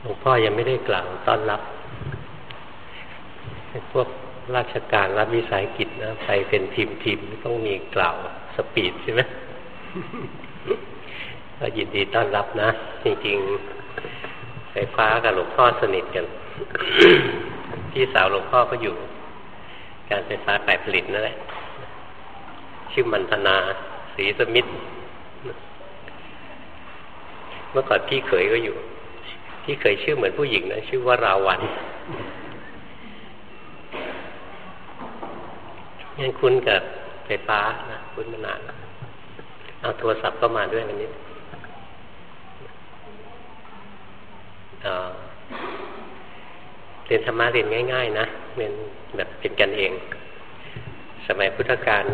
หลวงพ่อยังไม่ได้กล่าวต้อนรับพวกราชการรับวิสายกิจนะไปเป็นทีมทีมต้องมีกล่าวสปีดใช่ไหมก็ยินดีต้อนรับนะ จริงๆไฟฟ้ากับหลวงพ่อสนิทกัน พี่สาวหลวงพ่อก็อยู่ การไฟฟ้าฝ่ายผลิตนั่นแหละ ชื่อมันธนาสีสมิทธ เมื่อก่อนพี่เขยก็อยู่ พี่เขยชื่อเหมือนผู้หญิงนะชื่อว่าราวันยังคุ้นกับไฟฟ้านะคุ้นมานานเอาโทรศัพท์ก็มาด้วยวันนี้เรียนธรรมะเรียนง่าย ๆ นะเรียนแบบเป็นกันเอง สมัยพุทธกาล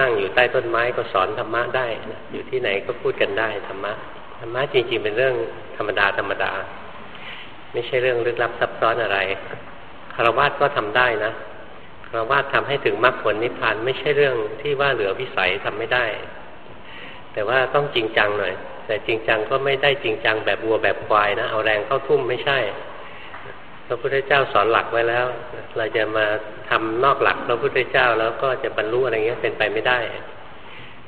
นั่งอยู่ใต้ต้นไม้ก็สอนธรรมะได้นะอยู่ที่ไหนก็พูดกันได้ธรรมะ รรมะจริงๆเป็นเรื่องธรรมดาธรรมดา ไม่ใช่เรื่องลึกลับซับซ้อนอะไรคารวะก็ทำได้นะคารวะทำให้ถึงมรรคผลนิพพานไม่ใช่เรื่องที่ว่าเหลือวิสัยทำไม่ได้ แต่ว่าต้องจริงจังหน่อย แต่จริงจังก็ไม่ได้จริงจังแบบวัวแบบควายนะเอาแรงเข้าทุ่มไม่ใช่พระพุทธเจ้าสอนหลักไว้แล้ว เราจะมาทำนอกหลักพระพุทธเจ้าแล้วก็จะบรรลุอะไรเงี้ยเป็นไปไม่ได้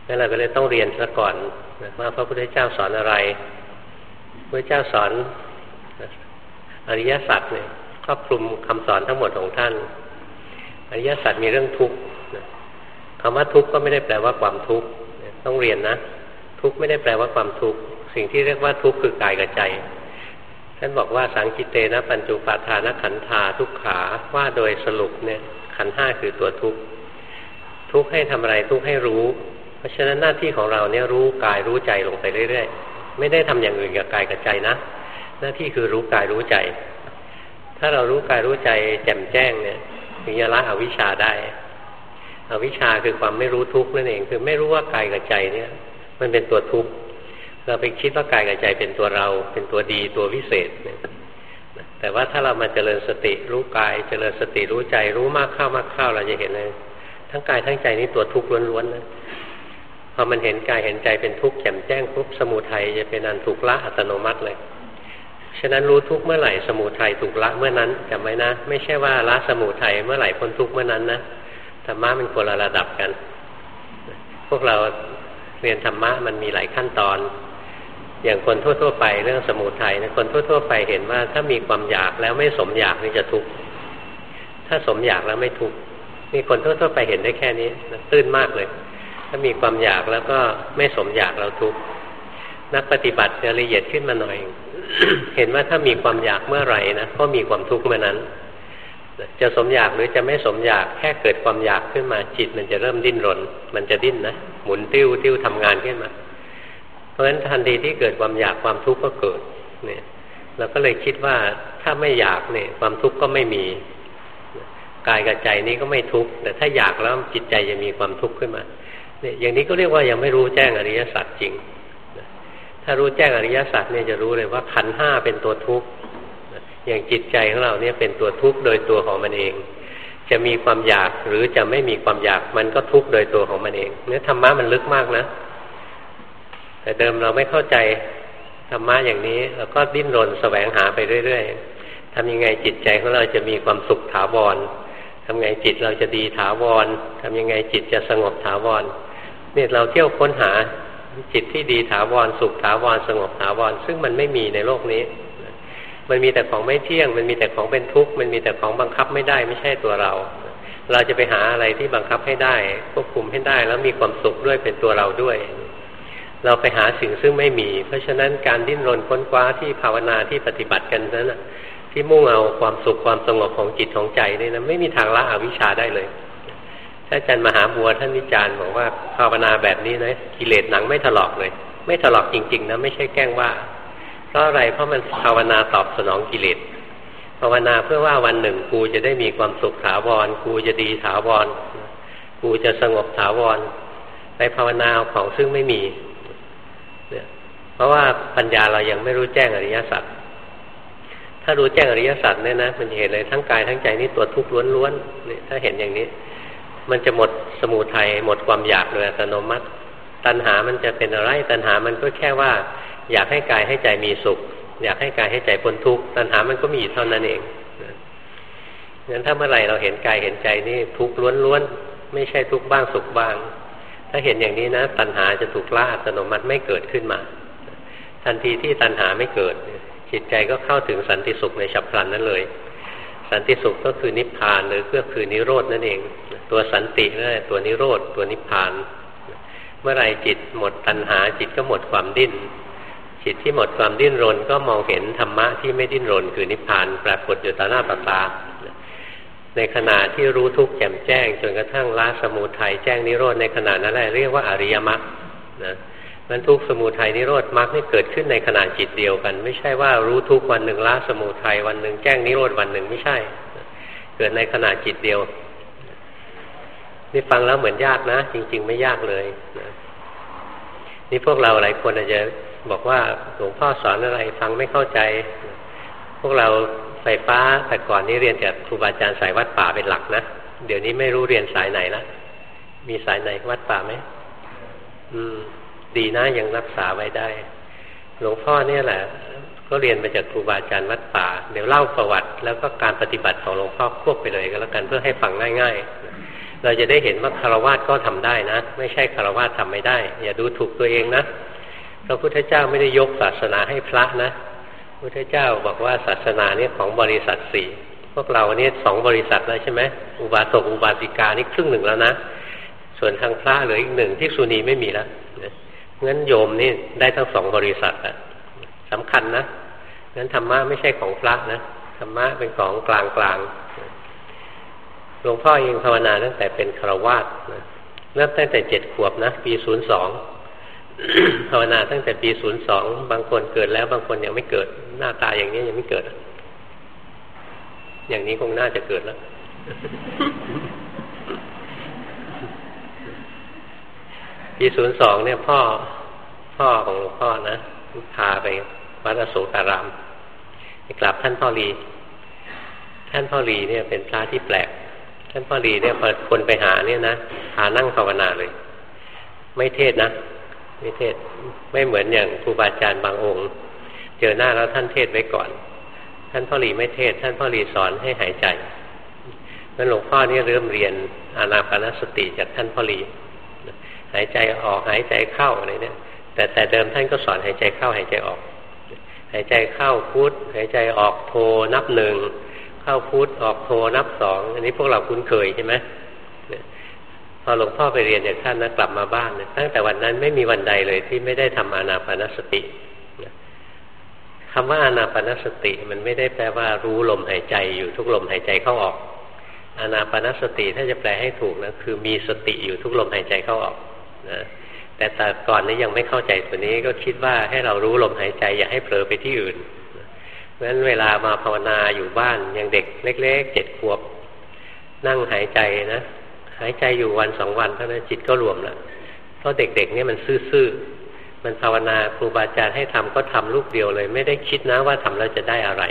นั่นเราก็เลยต้องเรียนซะก่อน ว่าพระพุทธเจ้าสอนอะไรพระเจ้าสอนอริยสัจเนี่ยครอบคลุมคำสอนทั้งหมดของท่าน อริยสัจมีเรื่องทุกข์คำว่าทุกข์ก็ไม่ได้แปลว่าความทุกข์ต้องเรียนนะ ทุกข์ไม่ได้แปลว่าความทุกข์สิ่งที่เรียกว่าทุกข์คือกายกับใจ ท่านบอกว่าสังกิเตนะปัญจุปาทานขันธาทุกขาว่าโดยสรุปเนี่ยขันห้าคือตัวทุกข์ทุกข์ให้ทำอะไรทุกข์ให้รู้ ราะฉะนั้นหน้าที่ของเราเนี่ยรู้กายรู้ใจลงไปเรื่อย ๆ ไม่ได้ทำอย่างอื่นกับกายกับใจนะ หน้าที่คือรู้กายรู้ใจ ถ้าเรารู้กายรู้ใจแจ่มแจ้งเนี่ยถึงจะละอวิชชาได้ อวิชชาคือความไม่รู้ทุกข์นั่นเอง คือไม่รู้ว่ากายกับใจเนี่ย มันเป็นตัวทุกข์เราไปคิดว่ากายกับใจเป็นตัวเรา เป็นตัวดีตัววิเศษเนี่ยแต่ว่าถ้าเรามาเจริญสติรู้กาย เจริญสติรู้ใจรู้มากเข้ามากเข้าเราจะเห็นเลย ทั้งกายทั้งใจนี่ตัวทุกข์ล้วนๆนะ พอมันเห็นกายเห็นใจเป็นทุกข์แจ่มแจ้งปุ๊บสมุทัยจะเป็นอันถูกละอัตโนมัติเลยฉะนั้นรู้ทุกเมื่อไหร่สมุทัยถูกละเมื่อนั้นจำไว้นะ ไม่ใช่ว่าละสมุทัยเมื่อไหร่พ้นทุกเมื่อนั้นนะธรรมะมันคนละระดับกัน พวกเราเรียนธรรมะมันมีหลายขั้นตอน อย่างคนทั่ว ๆ ไปเรื่องสมุทัยนะคนทั่ว ๆ ไปเห็นว่าถ้ามีความอยากแล้วไม่สมอยากนี่จะทุกข์ถ้าสมอยากแล้วไม่ทุกข์นี่คนทั่วๆไปเห็นได้แค่นี้ตื้นมากเลย ถ้ามีความอยากแล้วก็ไม่สมอยากเราทุกข์นักปฏิบัติจะละเอียดขึ้นมาหน่อย เห็นว่าถ้ามีความอยากเมื่อไหร่นะก็มีความทุกข์เมื่อนั้น จะสมอยากหรือจะไม่สมอยากแค่เกิดความอยากขึ้นมาจิต มันจะเริ่มดิ้นรน มันจะดิ้นนะหมุนติ้วติ้วทำงานขึ้นมา เพราะฉะนั้นทันทีที่เกิดความอยากความทุกข์ก็เกิดเนี่ยเราก็เลยคิดว่าถ้าไม่อยากเนี่ยความทุกข์ก็ไม่มีกายกับใจนี้ก็ไม่ทุกข์แต่ถ้าอยากแล้วจิตใจจะมีความทุกข์ขึ้นมา เนี่ยอย่างนี้ก็เรียกว่ายังไม่รู้แจ้งอริยสัจจริง ถ้ารู้แจ้งอริยสัจเนี่ยจะรู้เลยว่าขันห้าเป็นตัวทุกข์อย่างจิตใจของเราเนี่ยเป็นตัวทุกข์โดยตัวของมันเอง จะมีความอยากหรือจะไม่มีความอยากมันก็ทุกข์โดยตัวของมันเองเนี่ยธรรมะมันลึกมากนะ แต่เดิมเราไม่เข้าใจธรรมะอย่างนี้เราก็ดิ้นรนแสวงหาไปเรื่อยๆทำยังไงจิตใจของเราจะมีความสุขถาวรทำไงจิตเราจะดีถาวรทำยังไงจิตจะสงบถาวร เนี่ยเราเที่ยวค้นหาจิตที่ดีถาวรสุขถาวรสงบถาวรซึ่งมันไม่มีในโลกนี้ มันมีแต่ของไม่เที่ยง มันมีแต่ของเป็นทุกข์มันมีแต่ของบังคับไม่ได้ไม่ใช่ตัวเรา เราจะไปหาอะไรที่บังคับให้ได้ควบคุมให้ได้ แล้วมีความสุขด้วยเป็นตัวเราด้วย เราไปหาสิ่งซึ่งไม่มี เพราะฉะนั้นการดิ้นรนค้นคว้าที่ภาวนาที่ปฏิบัติกันนั้นที่มุ่งเอาความสุขความสงบของจิตของใจนี่นะไม่มีทางละอวิชชาได้เลย ถ้านอาจารย์มหาบัวท่านวิจารณ์บอกว่าภาวนาแบบนี้นะกิเลสหนังไม่ถลอกเลย ไม่ถลอกจริงๆนะไม่ใช่แกล้งว่า เพราะอะไรเพราะมันภาวนาตอบสนองกิเลสภาวนาเพื่อว่าวันหนึ่งกูจะได้มีความสุขถาวรกูจะดีถาวรกูจะสงบถาวรไปภาวนาของซึ่งไม่มีเนี่ยเพราะว่าปัญญาเรายังไม่รู้แจ้งอริยสัจถ้ารู้แจ้งอริยสัจเนี่ยนะมันจะเห็นเลยทั้งกายทั้งใจนี่ตัวทุกข์ล้วนๆเนี่ยถ้าเห็นอย่างนี้ มันจะหมดสมูทัยหมดความอยากโดยอัตโนมัติ ตัณหามันจะเป็นอะไร ตัณหามันก็แค่ว่า อยากให้กายให้ใจมีสุข อยากให้กายให้ใจพ้นทุกข์ตัณหามันก็มีเท่านั้นเองงั้นถ้าเมื่อไหร่เราเห็นกายเห็นใจนี่ทุกข์ล้วนๆไม่ใช่ทุกข์บ้างสุขบ้าง ถ้าเห็นอย่างนี้นะ ตัณหาจะถูกละอัตโนมัติไม่เกิดขึ้นมา ทันทีที่ตัณหาไม่เกิด จิตใจก็เข้าถึงสันติสุขในฉับพลันนั้นเลย สันติสุขก็คือนิพพานหรือก็คือนิโรดนั่นเอง ตัวสันตินั่นแหละตัวนิโรธตัวนิพพาน เมื่อไรจิตหมดตัณหา จิตก็หมดความดิ้น จิตที่หมดความดิ้นรน ก็มองเห็นธรรมะที่ไม่ดิ้นรน คือนิพพานปรากฏอยู่ต่อหน้าตาตาในขณะที่รู้ทุกข์แจ่มแจ้ง จนกระทั่งละสมุทัยแจ้งนิโรธในขณะนั้นแหละเรียกว่าอริยมรรคนะมันทุกสมุทัยนิโรธมรรคนี่เกิดขึ้นในขณะจิตเดียวกัน ไม่ใช่ว่ารู้ทุกวันหนึ่งละสมุทัยวันหนึ่งแจ้งนิโรธวันหนึ่งไม่ใช่ เกิดในขณะจิตเดียว นี่ฟังแล้วเหมือนยากนะ จริง ๆ ไม่ยากเลยนะนี่พวกเราหลายคนอาจจะบอกว่าหลวงพ่อสอนอะไรฟังไม่เข้าใจ พวกเราไฟฟ้าแต่ก่อนนี้เรียนจากครูบาอาจารย์สายวัดป่าเป็นหลักนะเดี๋ยวนี้ไม่รู้เรียนสายไหนละมีสายไหนวัดป่าไหมอืม ดีนะยังรักษาไว้ได้ หลวงพ่อเนี่ยแหละ ก็เรียนมาจากครูบาอาจารย์วัดป่า เดี๋ยวเล่าประวัติ แล้วก็การปฏิบัติของหลวงพ่อควบไปเลยก็แล้วกันเพื่อให้ฟังง่าย ๆ เราจะได้เห็นว่าคารวะก็ทำได้นะ ไม่ใช่คารวะทำไม่ได้ อย่าดูถูกตัวเองนะพระพุทธเจ้าไม่ได้ยกศาสนาให้พระนะพุทธเจ้าบอกว่าศาสนาเนี่ยของบริษัทสี่พวกเราเนี่ยสองบริษัทแล้วใช่ไหมอุบาสกอุบาสิกานี่ครึ่งหนึ่งแล้วนะ ส่วนทางพระเหลืออีกหนึ่งที่สุนีไม่มีแล้วงั้นโยมนี่ได้ทั้งสองบริษัทอะสำคัญนะงั้นธรรมะไม่ใช่ของพระนะธรรมะเป็นของกลางกลาง หลวงพ่อเองภาวนาตั้งแต่เป็นครวาสเริ่มตั้งแต่เจ็ดขวบนะ ปีศูนย์สองภาวนาตั้งแต่ปีศูนย์สองบางคนเกิดแล้ว บางคนยังไม่เกิด หน้าตาอย่างนี้ยังไม่เกิด อย่างนี้คงน่าจะเกิดแล้ว ปีศูนย์สองเนี่ย พ่อพ่อของหลวงพ่อนะพาไปวัดอโศการามไปกราบท่านพ่อรี ท่านพ่อรีเนี่ยเป็นพระที่แปลก ท่านพ่อรีเนี่ยพอคนไปหาเนี่ยนะพานั่งภาวนาเลย ไม่เทศนะไม่เทศไม่เหมือนอย่างครูบาอาจารย์บางองค์ เจอหน้าแล้วท่านเทศไว้ก่อน ท่านพ่อหลีไม่เทศ ท่านพ่อหลีสอนให้หายใจนั้นหลวงพ่อเนี่ยเริ่มเรียนอานาปานสติจากท่านพ่อหลีหายใจออกหายใจเข้าอะไรเนี่ย แต่แต่เดิมท่านก็สอนหายใจเข้าหายใจออก หายใจเข้าพุทหายใจออกโทนับหนึ่ง เข้าพุทออกโทนับสอง อันนี้พวกเราคุ้นเคยใช่ไหมพอหลวงพ่อไปเรียนจากท่านนะกลับมาบ้านนี่ยตั้งแต่วันนั้นไม่มีวันใดเลยที่ไม่ได้ทำอานาปานสติคำว่าอานาปานสติมันไม่ได้แปลว่ารู้ลมหายใจอยู่ทุกลมหายใจเข้าออกอานาปานสติถ้าจะแปลให้ถูกนะคือมีสติอยู่ทุกลมหายใจเข้าออกนะแต่แต่ก่อนนี้ยังไม่เข้าใจตัวนี้ก็คิดว่าให้เรารู้ลมหายใจอย่าให้เผลอไปที่อื่นเราะฉะนั้นเวลามาภาวนาอยู่บ้านยังเด็กเล็กๆเจ็ดขวบ นั่งหายใจนะ หายใจอยู่วันสองวันเท่านั้นจิตก็รวมแล้วเพราะเด็กๆเนี่ยมันซื่อๆมันภาวนาครูบาอาจารย์ให้ทำก็ทำลูกเดียวเลย ไม่ได้คิดนะว่าทำแล้วจะได้อะไร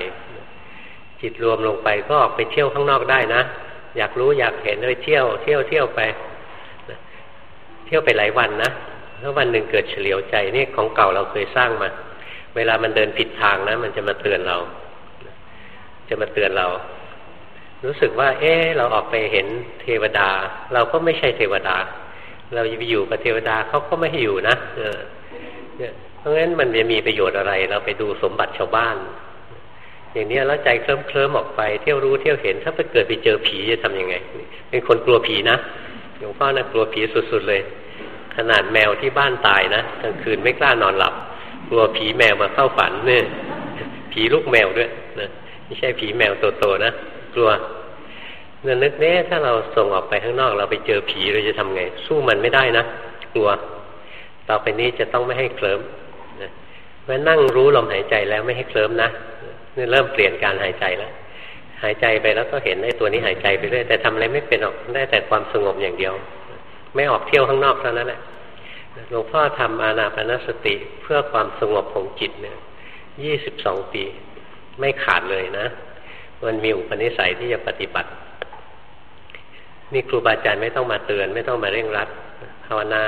จิตรวมลงไปก็ออกไปเที่ยวข้างนอกได้นะอยากรู้อยากเห็นเลยเที่ยว เที่ยวเที่ยวไปเที่ยวไปหลายวันนะถ้าวันหนึ่งเกิดเฉลียวใจนี่ของเก่าเราเคยสร้างมา เวลามันเดินผิดทางนะ มันจะมาเตือนเรา จะมาเตือนเรา รู้สึกว่า เอ๊เราออกไปเห็นเทวดา เราก็ไม่ใช่เทวดา เราจะไปอยู่กับเทวดาเขาก็ไม่ให้อยู่นะเออเพราะงั้นมันจะมีประโยชน์อะไร เราไปดูสมบัติชาวบ้าน อย่างนี้แล้วใจเคลิ้มเคลิ้มออกไปเที่ยวรู้เที่ยวเห็น ถ้าไปเกิดไปเจอผีจะทํำยังไง เป็นคนกลัวผีนะหลวงพ่อนะกลัวผีสุดๆเลย ขนาดแมวที่บ้านตายนะกลางคืนไม่กล้านอนหลับ กลัวผีแมวมาเข้าฝันเนี่ยผีลูกแมวด้วยนะไม่ใช่ผีแมวโตๆนะกลัวเนื่อนึกเนี้ถ้าเราส่งออกไปข้างนอก เราไปเจอผีเราจะทำไง สู้มันไม่ได้นะกลัว ต่อไปนี้จะต้องไม่ให้เคลิ้มเมื่อนั่งรู้ลมหายใจแล้วไม่ให้เคลิ้มนะนี่เริ่มเปลี่ยนการหายใจแล้วหายใจไปแล้วก็เห็นไอ้ตัวนี้หายใจไปเรื่อยแต่ทำอะไรไม่เป็นออกได้แต่ความสงบอย่างเดียว ไม่ออกเที่ยวข้างนอกเท่านั้นแหละ หลวงพ่อทำอานาปนสติเพื่อความสงบของจิตเนี่ยยี่สิบสองปี ไม่ขาดเลยนะ มันมีอุปนิสัยที่จะปฏิบัติ นี่ครูบาอาจารย์ไม่ต้องมาเตือน ไม่ต้องมาเร่งรัดภาวนา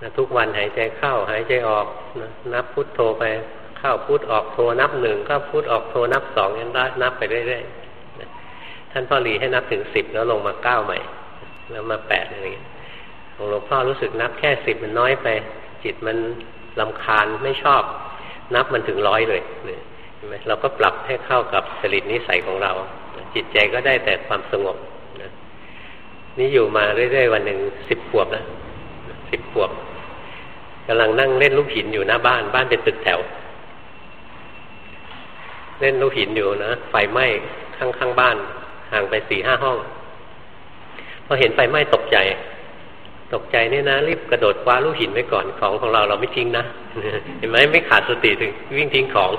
นะทุกวันหายใจเข้าหายใจออกนะนับพุทโธไปเข้าพุทออกโทนับหนึ่งเข้าพุทออกโทนับสองยันได้นับไปเรื่อยๆท่านพ่อหลีให้นับถึงสิบแล้วลงมาเก้าใหม่ แล้วมาแปดอะไรอย่างเงี้ย ของหลวงพ่อรู้สึกนับแค่สิบมันน้อยไป จิตมันลำคาญไม่ชอบ นับมันถึงร้อยเลยเห็นไหมเราก็ปรับให้เข้ากับสริตนิสัยของเรา จิตใจก็ได้แต่ความสงบนี่อยู่มาเรื่อยๆวันหนึ่งสิบขวบนะสิบขวบกำลังนั่งเล่นลูกหินอยู่หน้าบ้าน บ้านเป็นตึกแถว เล่นลูกหินอยู่นะไฟไหม้ข้างข้างบ้าน ห่างไปสี่ห้าห้องพอเห็นไฟไหม้ตกใจ ตกใจเนี่ยนะ รีบกระโดดคว้าลูกหินไว้ก่อนของของเราเราไม่ทิ้งนะเห็นไหมไม่ขาดสติถึงวิ่งทิ้งของ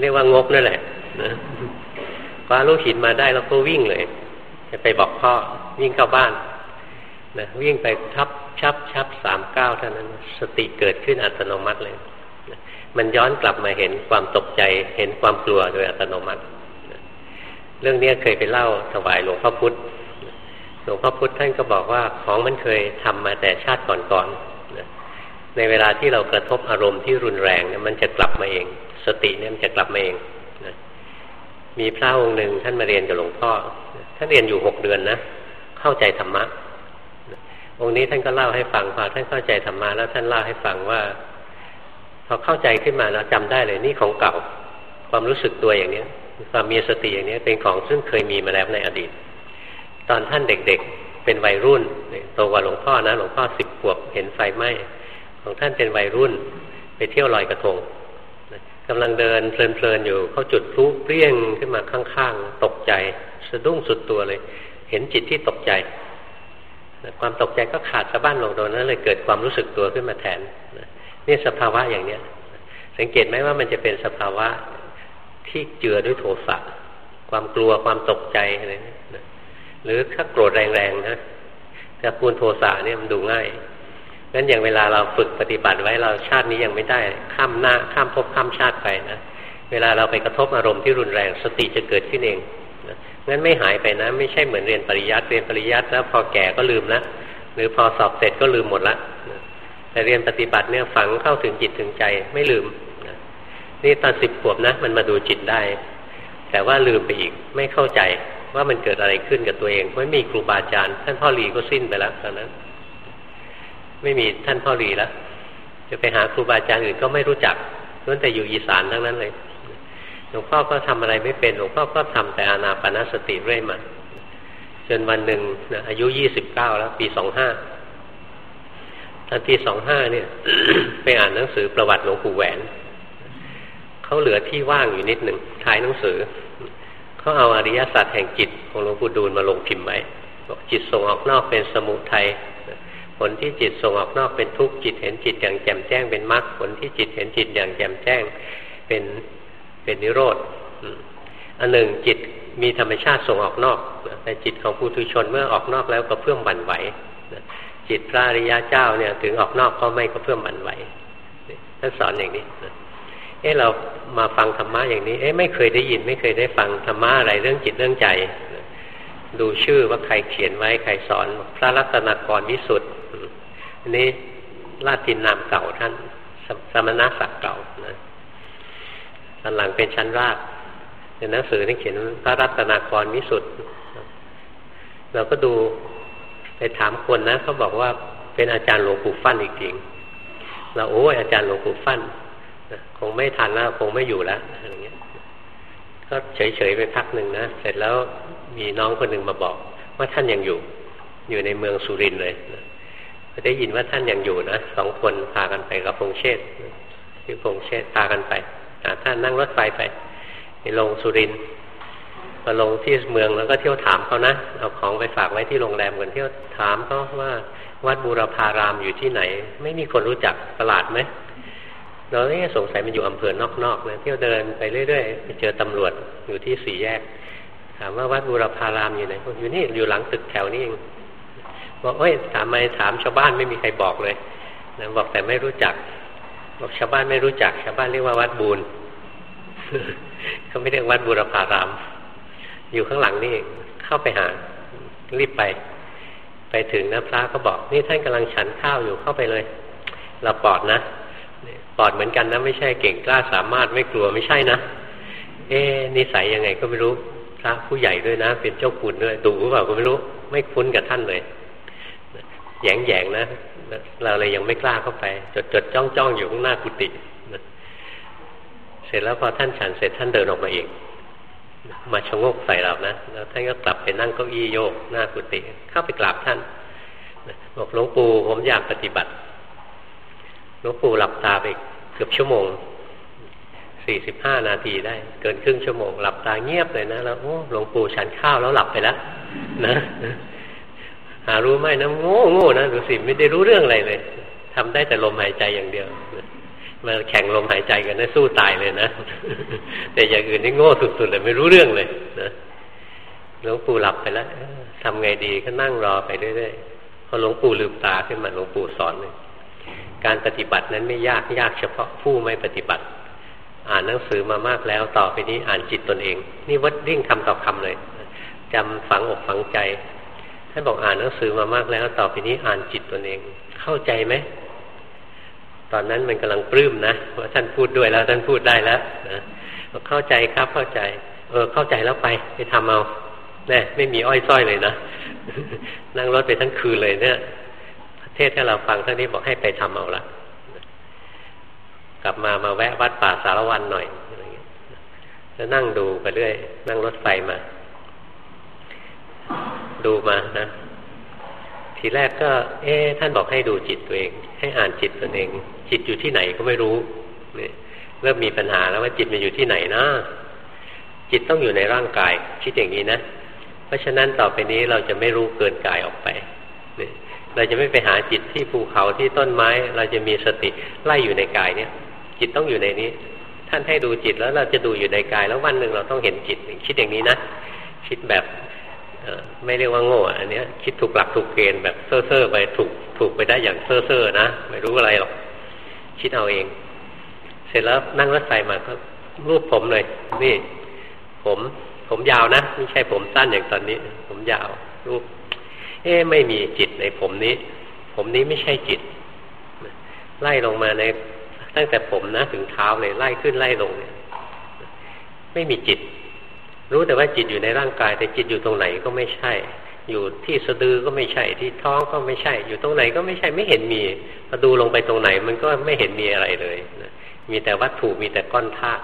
เรียกว่างกนั่นแหละคว้าลูกหินมาได้แล้วก็วิ่งเลยจะไปบอกพ่อวิ่งเข้าบ้านนะวิ่งไปทับชับชับสามเก้าเท่านั้น สติเกิดขึ้นอัตโนมัติเลยนะมันย้อนกลับมาเห็นความตกใจเห็นความกลัวโดยอัตโนมัตินะเรื่องนี้เคยไปเล่าถวายหลวงพ่อพุธ หลวงพ่อพุธท่านก็บอกว่าของมันเคยทำมาแต่ชาติก่อนๆนะในเวลาที่เรากระทบอารมณ์ที่รุนแรงเนี่ยมันจะกลับมาเอง สติเนี่ยมันจะกลับมาเองนะมีพระองค์หนึ่งท่านมาเรียนกับหลวงพ่อท่านเรียนอยู่หกเดือนนะเข้าใจธรรมะองค์นี้ท่านก็เล่าให้ฟังพอท่านเข้าใจธรรมะแล้วท่านเล่าให้ฟังว่าพอเข้าใจขึ้นมาแล้วจำได้เลยนี่ของเก่า ความรู้สึกตัวอย่างเนี้ยความมีสติอย่างนี้เป็นของซึ่งเคยมีมาแล้วในอดีต ตอนท่านเด็กๆ เป็นวัยรุ่นโตกว่าหลวงพ่อนะหลวงพ่อสิบขวบเห็นไฟไหม้ของท่านเป็นวัยรุ่น ไปเที่ยวลอยกระทงกำลังเดินเพลินๆอยู่เขาจุดพลุเปรี้ยงขึ้นมาข้างๆ ตกใจสะดุ้งสุดตัวเลย เห็นจิตที่ตกใจความตกใจก็ขาดสะบั้นลงตรงนั้นเลยเกิดความรู้สึกตัวขึ้นมาแทนนี่สภาวะอย่างเนี้ย สังเกตไหมว่ามันจะเป็นสภาวะที่เจือด้วยโทสะความกลัวความตกใจอะไรนี่ หรือถ้าโกรธแรงๆนะแต่ปูนโทสะเนี่ยมันดูง่ายงั้นอย่างเวลาเราฝึกปฏิบัติไว้เราชาตินี้ยังไม่ได้ ข้ามหน้าข้ามภพข้ามชาติไปนะเวลาเราไปกระทบอารมณ์ที่รุนแรงสติจะเกิดขึ้นเองงั้นไม่หายไปนะ ไม่ใช่เหมือนเรียนปริยัติเรียนปริยัติแล้วพอแก่ก็ลืมละหรือพอสอบเสร็จก็ลืมหมดละแต่เรียนปฏิบัติเนี่ยฝังเข้าถึงจิตถึงใจไม่ลืมนี่ตอนสิบขวบนะ มันมาดูจิตได้ แต่ว่าลืมไปอีกไม่เข้าใจ ว่ามันเกิดอะไรขึ้นกับตัวเองไม่มีครูบาอาจารย์ท่านพ่อหลีก็สิ้นไปแล้วตอนนั้น ไม่มีท่านพ่อหลีแล้วจะไปหาครูบาอาจารย์อื่นก็ไม่รู้จักล้วนแต่อยู่อีสานทั้งนั้นเลยหลวงพ่อก็ทำอะไรไม่เป็นหลวงพ่อก็ทำแต่อานาปนาสติเรื่อยมาจนวันหนึ่งนะอายุยี่สิบเก้าแล้ว ปีสองห้าตอนปีสองห้าเนี่ย ไปอ่านหนังสือประวัติหลวงปู่แหวนเขาเหลือที่ว่างอยู่นิดหนึ่งท้ายหนังสือ เขาเอาอริยสัจแห่งจิตของหลวงปู่ดูลมาลงพิมพ์ไว้บอกจิตส่งออกนอกเป็นสมุทัยผลที่จิตส่งออกนอกเป็นทุกข์จิตเห็นจิตอย่างแจ่มแจ้งเป็นมรรคผลที่จิตเห็นจิตอย่างแจ่มแจ้งเป็นเป็นนิโรธอันหนึ่งจิตมีธรรมชาติส่งออกนอกแต่จิตของผู้ทุชนเมื่อออกนอกแล้วก็เพื่อมบันไหวจิตพระอริยะเจ้าเนี่ยถึงออกนอกก็ไม่ก็เพื่อมบันไหวท่านสอนอย่างนี้ เอ๊ะเรามาฟังธรรมะอย่างนี้ เอ๊ะไม่เคยได้ยิน ไม่เคยได้ฟังธรรมะอะไรเรื่องจิตเรื่องใจ ดูชื่อว่าใครเขียนไว้ใครสอน พระรัตนกรวิสุทธ์อันนี้ลาตินนามเก่าท่านสมณศักดิ์เก่านะตอนหลังเป็นชั้นรากในหนังสือที่เขียนพระรัตนกรวิสุทธ์เราก็ดูไปถามคนนะเขาบอกว่าเป็นอาจารย์หลวงปู่ฟั่นอีกจริงเราโอ้ยอาจารย์หลวงปู่ฟั่น คงไม่ทันแล้ว คงไม่อยู่แล้วอะไรเงี้ย ก็เฉยๆไปพักหนึ่งนะ เสร็จแล้วมีน้องคนหนึ่งมาบอก ว่าท่านยังอยู่ อยู่ในเมืองสุรินเลยได้ยินว่าท่านยังอยู่นะสองคนพากันไปกับพงเชษที่พงเชษพากันไปท่านนั่งรถไฟไปไปลงสุรินมาลงที่เมืองแล้วก็เที่ยวถามเขานะเอาของไปฝากไว้ที่โรงแรมก่อนเที่ยวถามเขาว่าวัดบูรพารามอยู่ที่ไหน ไม่มีคนรู้จักตลาดไหม เราเนี่ยสงสัยมันอยู่อำเภอนอกๆนะเที่ยวเดินไปเรื่อยๆไปเจอตำรวจอยู่ที่สี่แยก ถามว่าวัดบูรพารามอยู่ไหนอยู่นี่อยู่หลังตึกแถวนี้เองบอกเอ้ยถามไมถามชาวบ้านไม่มีใครบอกเลยนะบอกแต่ไม่รู้จัก บอกชาวบ้านไม่รู้จัก ชาวบ้านเรียกว่าวัดบูนเขาไม่เรียกวัดบูรพาราม อยู่ข้างหลังนี่เข้าไปหารีบไป ไปถึงนะพระก็บอก นี่ท่านกำลังฉันข้าวอยู่เข้าไปเลย เราปอดนะ ปอดเหมือนกันนะ ไม่ใช่เก่งกล้าสามารถไม่กลัวไม่ใช่นะ เอ๊นิสัยยังไงก็ไม่รู้พระผู้ใหญ่ด้วยนะ เป็นเจ้าคุณด้วยดูหรือเปล่าก็ไม่รู้ ไม่คุ้นกับท่านเลยแยงแยงนะเราเลยยังไม่กล้าเข้าไป จดจดจ้องจ้องอยู่ข้างหน้ากุฏิเสร็จแล้วพอท่านฉันเสร็จท่านเดินออกมาเองมาชะงกใส่เรานะแล้วท่านก็กลับไปนั่งเก้าอี้โยกหน้ากุฏิเข้าไปกราบท่านบอกหลวงปู่ผมอยากปฏิบัติ หลวงปู่หลับตาไปเกือบชั่วโมงสี่สิบห้านาทีได้ เกินครึ่งชั่วโมง หลับตาเงียบเลยนะแล้วโอ้หลวงปู่ฉันข้าวแล้วหลับไปแล้วนะหารู้ไหมนะโง่โง่นะดูสิไม่ได้รู้เรื่องอะไรเลยทำได้แต่ลมหายใจอย่างเดียวมาแข่งลมหายใจกันนะสู้ตายเลยนะแต่อย่างอื่นนี่โง่สุดๆเลยไม่รู้เรื่องเลยนะหลวงปู่หลับไปแล้วทำไงดีก็นั่งรอไปเรื่อยๆพอหลวงปู่ลืมตาขึ้นมาหลวงปู่สอนเลย การปฏิบัตินั้นไม่ยากยากเฉพาะผู้ไม่ปฏิบัติ อ่านหนังสือมามากแล้วต่อไปนี้อ่านจิตตนเอง นี่วัดริ่งคำต่อคำเลยจำฝังอกฝังใจท่านบอกอ่านหนังสือมามากแล้ว ต่อไปนี้อ่านจิตตนเอง เข้าใจไหมตอนนั้นมันกำลังปลื้มนะว่าท่านพูดด้วยแล้วท่านพูดได้แล้วนะเข้าใจครับเข้าใจ เออเข้าใจแล้วไปไปทำเอาแน่ไม่มีอ้อยส้อยเลยนะนั่งรถไปทั้งคืนเลยเนี่ย เทศให้เราฟังท่านี้บอกให้ไปทำเอาละกลับมามาแวะวัดป่าสารวันหน่อยอะไรเงี้ยแล้วนั่งดูไปเรื่อย นั่งรถไฟมา ดูมานะทีแรกก็ เอ๊ท่านบอกให้ดูจิตตัวเอง ให้อ่านจิตตัวเอง จิตอยู่ที่ไหนก็ไม่รู้เนี่ยเริ่มมีปัญหาแล้วว่าจิตมันอยู่ที่ไหนนะจิตต้องอยู่ในร่างกาย คิดอย่างนี้นะ เพราะฉะนั้นต่อไปนี้เราจะไม่รู้เกินกายออกไป เราจะไม่ไปหาจิตที่ภูเขาที่ต้นไม้ เราจะมีสติไล่อยู่ในกายเนี่ย จิตต้องอยู่ในนี้ ท่านให้ดูจิตแล้วเราจะดูอยู่ในกายแล้ววันหนึ่งเราต้องเห็นจิตคิดอย่างนี้นะคิดแบบไม่เรียกว่าโง่อันนี้คิดถูกหลักถูกเกณฑ์แบบเซ่อเซ่อไปถูกถูกไปได้อย่างเซ่อเซ่อนะไม่รู้อะไรหรอกคิดเอาเอง เสร็จแล้วนั่งรถไฟมาก็รูปผมเลยนี่ ผม ผมยาวนะไม่ใช่ผมสั้นอย่างตอนนี้ ผมยาวรูป เอ๊ไม่มีจิตในผมนี้ ผมนี้ไม่ใช่จิต ไล่ลงมาในตั้งแต่ผมนะถึงเท้าเลยไล่ขึ้นไล่ลงเนี่ยไม่มีจิต รู้แต่ว่าจิตอยู่ในร่างกาย แต่จิตอยู่ตรงไหนก็ไม่ใช่ อยู่ที่สะดือก็ไม่ใช่ ที่ท้องก็ไม่ใช่ อยู่ตรงไหนก็ไม่ใช่ ไม่เห็นมีพอดูลงไปตรงไหน มันก็ไม่เห็นมีอะไรเลยมีแต่วัตถุมีแต่ก้อนธาตุ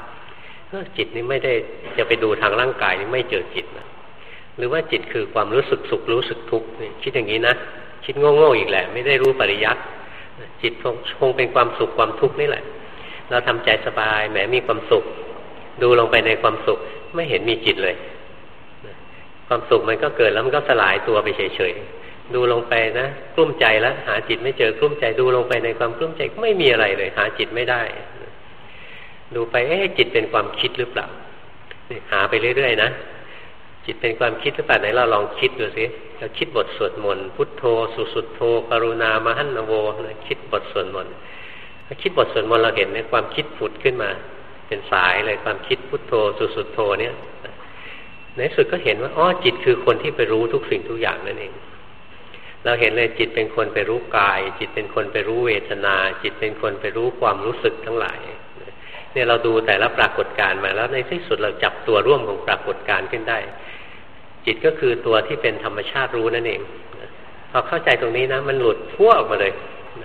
จิตนี้ไม่ได้จะไปดูทางร่างกายนี่ไม่เจอจิตนะ หรือว่าจิตคือความรู้สึกสุขรู้สึกทุกข์คิดอย่างนี้นะคิดโง่ๆอีกแหละ ไม่ได้รู้ปริยัติจิตคงเป็นความสุขความทุกข์นี่แหละ เราทำใจสบายแหมมีความสุข ดูลงไปในความสุขไม่เห็นมีจิตเลย ความสุขมันก็เกิดแล้วมันก็สลายตัวไปเฉยๆดูลงไปนะกลุ้มใจแล้วหาจิตไม่เจอกลุ้มใจดูลงไปในความกลุ้มใจไม่มีอะไรเลย หาจิตไม่ได้ ดูไปเอ๊ะจิตเป็นความคิดหรือเปล่าหาไปเรื่อยๆนะ จิตเป็นความคิดหรือเปล่าไหนเราลองคิดดูสิเราคิดบทสวดมนต์พุทโธ สุสุดโธกรุณามหันนโวคิดบทสวดมนต์ถ้าคิดบทสวดมนต์เราเห็นเนี่ยความคิดผุดขึ้นมา เป็นสายเลยความคิดพุทโธ สุสุดโธเนี่ยในสุดก็เห็นว่าอ๋อจิตคือคนที่ไปรู้ทุกสิ่งทุกอย่างนั่นเอง เราเห็นเลยจิตเป็นคนไปรู้กาย จิตเป็นคนไปรู้เวทนา จิตเป็นคนไปรู้ความรู้สึกทั้งหลายเนี่ยเราดูแต่ละปรากฏการณ์มาแล้วในที่สุดเราจับตัวร่วมของปรากฏการณ์ขึ้นได้ จิตก็คือตัวที่เป็นธรรมชาติรู้นั่นเองพอเข้าใจตรงนี้นะ มันหลุดทั่วออกมาเลย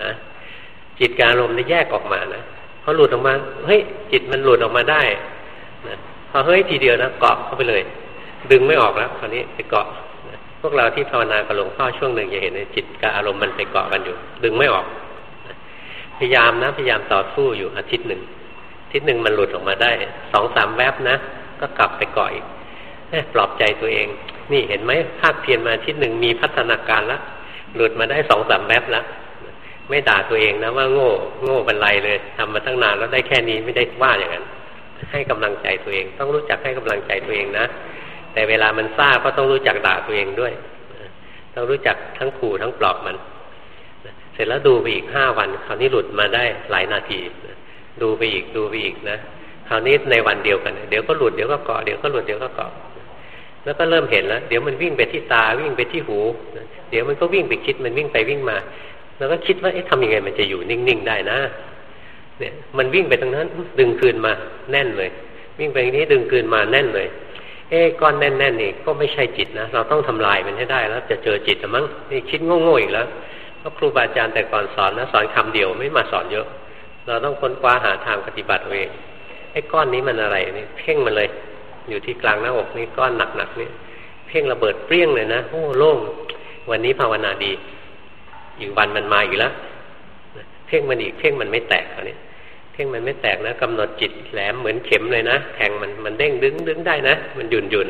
นะจิตการลมนี่แยกออกมานะพอหลุดออกมาเฮ้ยจิตมันหลุดออกมาได้นะพอเฮ้ยทีเดียวนะเกาะเข้าไปเลย ดึงไม่ออกแล้วคราวนี้ไปเกาะนะพวกเราที่ภาวนากับหลวงพ่อช่วงหนึ่งจะเห็นในจิตกับอารมณ์มันไปเกาะกันอยู่ ดึงไม่ออก พยายามนะพยายามต่อสู้อยู่อาทิตย์หนึ่งอาทิตย์หนึ่งมันหลุดออกมาได้สองสามแวบนะก็กลับไปเกาะอีกปลอบใจตัวเอง นี่เห็นไหมภาคเพียรมาทิศหนึ่งมีพัฒนาการแล้วหลุดมาได้สองสามแป๊บแล้วไม่ด่าตัวเองนะว่าโง่ โง่บรรลัยเลยทำมาตั้งนานแล้วได้แค่นี้ไม่ได้ว่าอย่างนั้น ให้กำลังใจตัวเอง ต้องรู้จักให้กำลังใจตัวเองนะ แต่เวลามันซ่าก็ต้องรู้จักด่าตัวเองด้วย ต้องรู้จักทั้งขู่ทั้งปลอบมัน เสร็จแล้วดูไปอีกห้าวัน คราวนี้หลุดมาได้หลายนาที ดูไปอีกดูไปอีกนะ คราวนี้ในวันเดียวกัน เดี๋ยวก็หลุดเดี๋ยวก็เกาะเดี๋ยวก็หลุดเดี๋ยวก็เกาะ แล้วก็เริ่มเห็นแล้ว เดี๋ยวมันวิ่งไปที่ตาวิ่งไปที่หู เดี๋ยวมันก็วิ่งไปคิดมันวิ่งไปวิ่งมาเราก็คิดว่าเอ๊ะทำยังไงมันจะอยู่นิ่งๆได้นะ เนี่ย มันวิ่งไปตรงนั้น ดึงคืนมาแน่นเลย วิ่งไปอย่างนี้ดึงคืนมาแน่นเลย เอ๊ก้อนแน่นๆนี่ก็ไม่ใช่จิตนะเราต้องทำลายมันให้ได้แล้ว จะเจอจิตมั้งนี่คิดโง่ๆอีกแล้วเพราะครูบาอาจารย์แต่ก่อนสอนนะสอนคำเดียวไม่มาสอนเยอะ เราต้องค้นคว้าหาทางปฏิบัติเองไอ้ก้อนนี้มันอะไรนี่เพ่งมันเลย อยู่ที่กลางหน้าอกนี่ก้อนหนักๆนี่เพ่งระเบิดเปรี้ยงเลยนะโอ้โล่งวันนี้ภาวนาดี อีกวันมันมาอีกแล้วเพ่งมันอีกเพ่งมันไม่แตกคราวนี้เพ่งมันไม่แตกนะกำหนดจิตแหลมเหมือนเข็มเลยนะแทงมันมันเด้งดึงดึงได้นะมันหยุ่นหยุ่น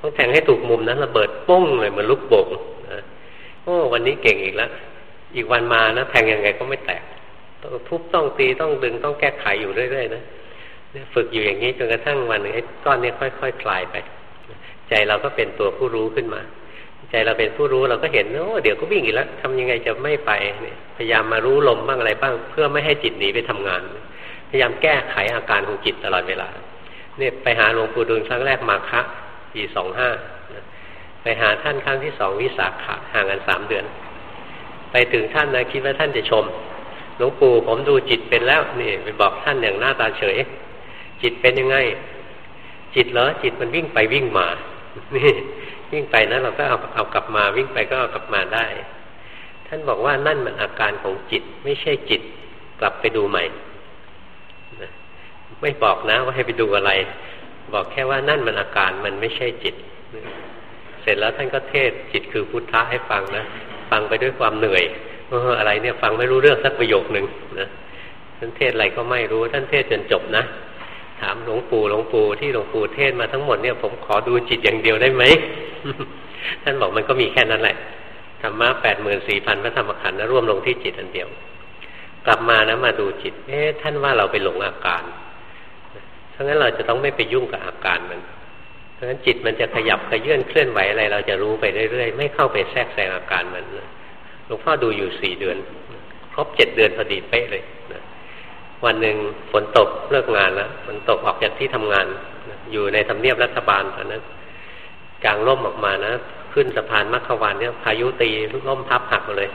ต้องแทงให้ถูกมุมนะระเบิดปุ้งเลยเหมือนลูกโป่งนะโอ้วันนี้เก่งอีกแล้วอีกวันมานะแทงยังไงก็ไม่แตกต้องทุบต้องตีต้องดึงต้องแก้ไขอยู่เรื่อยๆนะ ฝึกอยู่อย่างนี้จนกระทั่งวันหนึ่งไอ้ก้อนนี้ค่อยๆคคลายไป ใจเราก็เป็นตัวผู้รู้ขึ้นมา ใจเราเป็นผู้รู้เราก็เห็นโอ้เดี๋ยวก็วิ่งอีกแล้วทำยังไงจะไม่ไปเนี่ยพยายามมารู้ลมบ้างอะไรบ้าง เพื่อไม่ให้จิตหนีไปทำงาน พยายามแก้ไขอาการของจิตตลอดเวลาเนี่ยไปหาหลวงปู่ดูลครั้งแรกมาคะปีสองห้าไปหาท่านครั้งที่สองวิสาขะห่างกันสามเดือน ไปถึงท่านนะคิดว่าท่านจะชมหลวงปู่ผมดูจิตเป็นแล้วนี่ไปบอกท่านอย่างหน้าตาเฉย จิตเป็นยังไง จิตเหรอจิตมันวิ่งไปวิ่งมา นี่วิ่งไปนะเราก็เอาเอากลับมาวิ่งไปก็เอากลับมาได้ ท่านบอกว่านั่นมันอาการของจิต ไม่ใช่จิต กลับไปดูใหม่ไม่บอกนะว่าให้ไปดูอะไร บอกแค่ว่านั่นมันอาการมันไม่ใช่จิต เสร็จแล้วท่านก็เทศจิตคือพุทธะให้ฟังนะฟังไปด้วยความเหนื่อยเอออะไรเนี่ยฟังไม่รู้เรื่องสักประโยคหนึ่งนะท่านเทศอะไรก็ไม่รู้ ท่านเทศจนจบนะ ถามหลวงปู่หลวงปู่ที่หลวงปู่เทศมาทั้งหมดเนี่ยผมขอดูจิตอย่างเดียวได้ไหมท่านบอกมันก็มีแค่นั้นแหละธรรมะแปดหมื่นสี่พันพระธรรมขันธ์นะร่วมลงที่จิตอันเดียว กลับมานะมาดูจิต เอ๊ะท่านว่าเราไปหลงอาการเพราะงั้นเราจะต้องไม่ไปยุ่งกับอาการมัน เพราะงั้นจิตมันจะขยับขยื่นเคลื่อนไหวอะไร เราจะรู้ไปเรื่อยๆ ไม่เข้าไปแทรกแซงอาการมันหลวงพ่อดูอยู่สี่เดือน ครบเจ็ดเดือนพอดีเป๊ะเลยนะ วันหนึ่งฝนตกเลิกงานแล้วฝนตกออกจากที่ทำงาน อยู่ในทำเนียบรัฐบาลตอนนั้นกลางร่มออกมานะขึ้นสะพานมัคควานเนี่ยพายุตีร่มพับหักมาเลย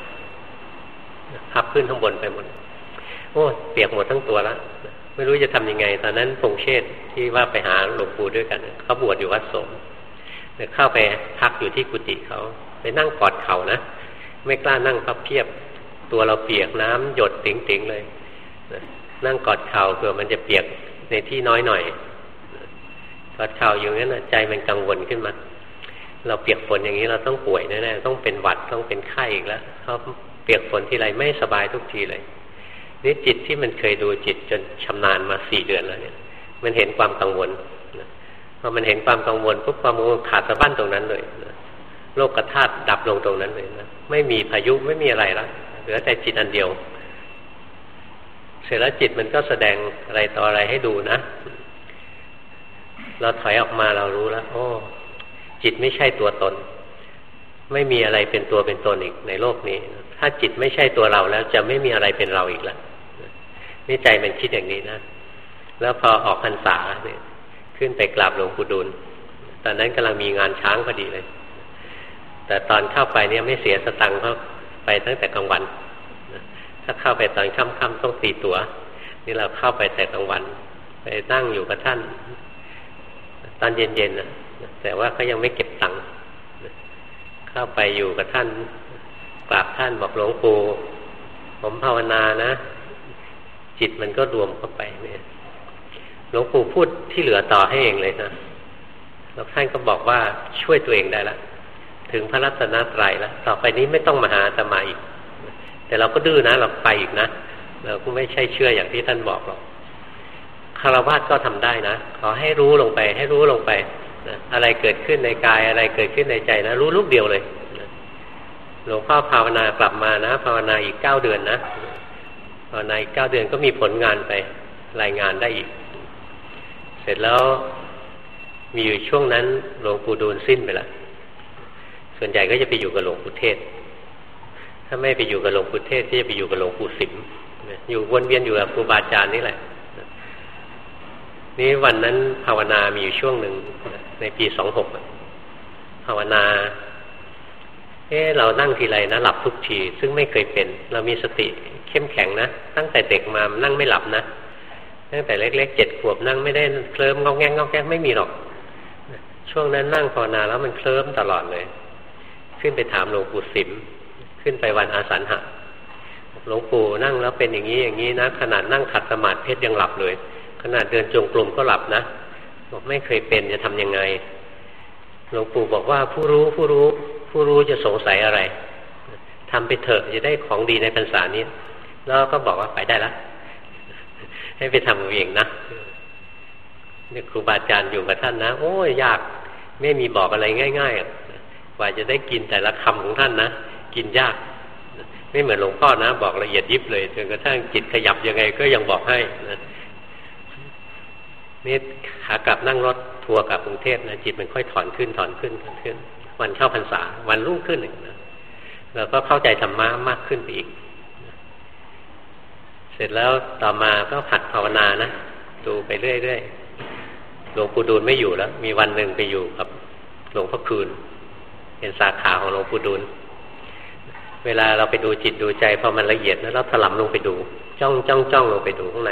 พับขึ้นข้างบนไปหมดโอ้เปียกหมดทั้งตัวแล้วไม่รู้จะทํำยังไง ตอนนั้นพงเชษที่ว่าไปหาหลวงปู่ด้วยกันเขาบวชอยู่วัดสมเข้าไปพักอยู่ที่กุฏิเขาไปนั่งกอดเข่านะไม่กล้านั่งพับเพียบ ตัวเราเปียกน้ำหยดติ๋งๆเลย นั่งกอดเข่าเผื่อมันจะเปียกในที่น้อยหน่อยกอดเข่าอย่างนั้นใจมันกังวลขึ้นมา เราเปียกฝนอย่างนี้เราต้องป่วยแน่ๆต้องเป็นหวัดต้องเป็นไข้อีกแล้วเขาเปียกฝนทีไรไม่สบายทุกทีเลยนี่จิตที่มันเคยดูจิตจนชำนาญมาสี่เดือนแล้วเนี่ย มันเห็นความกังวลพอมันเห็นความกังวลปุ๊บความกังวลขาดสะบั้นตรงนั้นเลยโลกกระธาตุดับลงตรงนั้นเลยนะไม่มีพายุไม่มีอะไรแล้วเหลือแต่จิตอันเดียว เสร็จแล้วจิตมันก็แสดงอะไรต่ออะไรให้ดูนะ เราถอยออกมาเรารู้แล้ว โอ้ จิตไม่ใช่ตัวตน ไม่มีอะไรเป็นตัวเป็นตนอีกในโลกนี้ ถ้าจิตไม่ใช่ตัวเราแล้ว จะไม่มีอะไรเป็นเราอีกแล้วนี่ใจมันคิดอย่างนี้นะ แล้วพอออกพรรษาเนี่ย ขึ้นไปกราบหลวงปู่ดูลตอนนั้นกำลังมีงานช้างพอดีเลย แต่ตอนเข้าไปเนี่ยไม่เสียสตังค์เพราะไปตั้งแต่กลางวัน ถ้าเข้าไปตอนค่ำๆต้องตีตัว นี่เราเข้าไปแต่กลางวัน ไปนั่งอยู่กับท่าน ตอนเย็นๆนะแต่ว่าเขายังไม่เก็บตังค์เข้าไปอยู่กับท่านกราบท่านบอกหลวงปู่ผมภาวนานะ จิตมันก็รวมเข้าไปเนี่ยหลวงปู่พูดที่เหลือต่อให้เองเลยนะแล้วท่านก็บอกว่าช่วยตัวเองได้ละ ถึงพระรัตนตรัยแล้วต่อไปนี้ไม่ต้องมาหาตมาอีก แต่เราก็ดื้อนะเราไปอีกนะเราก็ไม่ใช่เชื่ออย่างที่ท่านบอกหรอกคารวะก็ทำได้นะขอให้รู้ลงไป ให้รู้ลงไปนะอะไรเกิดขึ้นในกายอะไรเกิดขึ้นในใจนะ รู้ลูกเดียวเลยหลวงพ่อภาวนากลับมานะ ภาวนาอีกเก้าเดือนนะภาวนาอีกเก้าเดือนก็มีผลงานไปรายงานได้อีก เสร็จแล้วมีอยู่ช่วงนั้นหลวงปู่ดูลสิ้นไปล้วส่วนใหญ่ก็จะไปอยู่กับหลวงปู่เทศ ถ้าไม่ไปอยู่กับหลวงปู่เทศที่จะไปอยู่กับหลวงปู่สิมอยู่วนเวียนอยู่กับครูบาอาจารย์นี่แหละ นี่วันนั้นภาวนามีอยู่ช่วงหนึ่งในปีสองหกภาวนา เออเรานั่งทีไรนะหลับทุกที ซึ่งไม่เคยเป็น เรามีสติเข้มแข็งนะ ตั้งแต่เด็กมานั่งไม่หลับนะตั้งแต่เล็กๆเจ็ดขวบนั่งไม่ได้เคลิ้มงอแงงงอแงไม่มีหรอก ช่วงนั้นนั่งภาวนาแล้วมันเคลิ้มตลอดเลย ขึ้นไปถามหลวงปู่สิม ขึ้นไปวันอาสันหะหลวงปู่นั่งแล้วเป็นอย่างนี้อย่างนี้นะ ขนาดนั่งขัดสมาธิเพชรยังหลับเลย ขนาดเดินจงกรมก็หลับนะบอกไม่เคยเป็นจะทํำยังไง หลวงปู่บอกว่าผู้รู้ผู้รู้ ผู้รู้จะสงสัยอะไรทำไปเถอะจะได้ของดีในพรรษานี้ แล้วก็บอกว่าไปได้ละให้ไปทำเองนะนี่ครูบาอาจารย์อยู่กับท่านนะ โอ้ยยาก ไม่มีบอกอะไรง่าย ๆ กว่าจะได้กินแต่ละคำของท่านนะ กินยาก ไม่เหมือนหลวงพ่อนะ บอกละเอียดยิบเลยจนกระทั่งจิตขยับยังไงก็ยังบอกให้นะนี่ขากลับนั่งรถทัวร์กลับกรุงเทพนะจิตมันค่อยถอนขึ้นถอนขึ้นถอนขึ้น วันเข้าพรรษา วันรุ่งขึ้นหนึ่งนะเราก็เข้าใจธรรมะมากขึ้นไปอีก เสร็จแล้วต่อมาก็หัดภาวนานะดูไปเรื่อยๆหลวงปู่ดูลไม่อยู่แล้ว มีวันหนึ่งไปอยู่กับหลวงพ่อคืน เป็นสาขาของหลวงปู่ดูล เวลาเราไปดูจิตดูใจพอมันละเอียดแล้วเราถลำลงไปดู จ้องจ้องจ้องลงไปดูข้างใน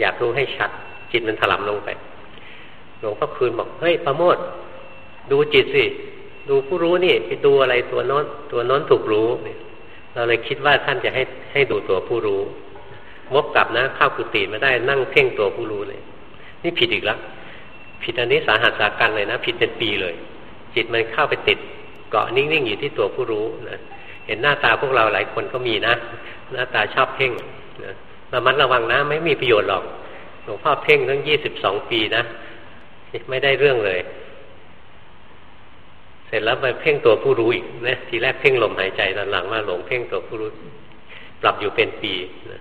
อยากรู้ให้ชัด จิตมันถลำลงไปหลวงพ่อคืนบอกเฮ้ยประโมทดูจิตสิดูผู้รู้นี่ไปดูอะไรตัวน้นตัวน้นถูกรู้เราเลยคิดว่าท่านจะให้ให้ดูตัวผู้รู้วกกลับนะเข้ากุฏิไม่ได้นั่งเพ่งตัวผู้รู้เลย นี่ผิดอีกแล้วผิดอันนี้สาหัสสากันเลยนะ ผิดเป็นปีเลย จิตมันเข้าไปติดเกาะนิ่งๆอยู่ที่ตัวผู้รู้นะ ห็นหน้าตาพวกเราหลายคนก็มีนะ หน้าตาชอบเพ่งนะระมัดระวังนะ ไม่มีประโยชน์หรอกหลวงพ่อเพ่งตั้งยี่สิบสองปีนะ ไม่ได้เรื่องเลย เสร็จแล้วไปเพ่งตัวผู้รู้อีกนะทีแรกเพ่งลมหายใจตอนหลังมาหลงเพ่งตัวผู้รู้ ปรับอยู่เป็นปีนะ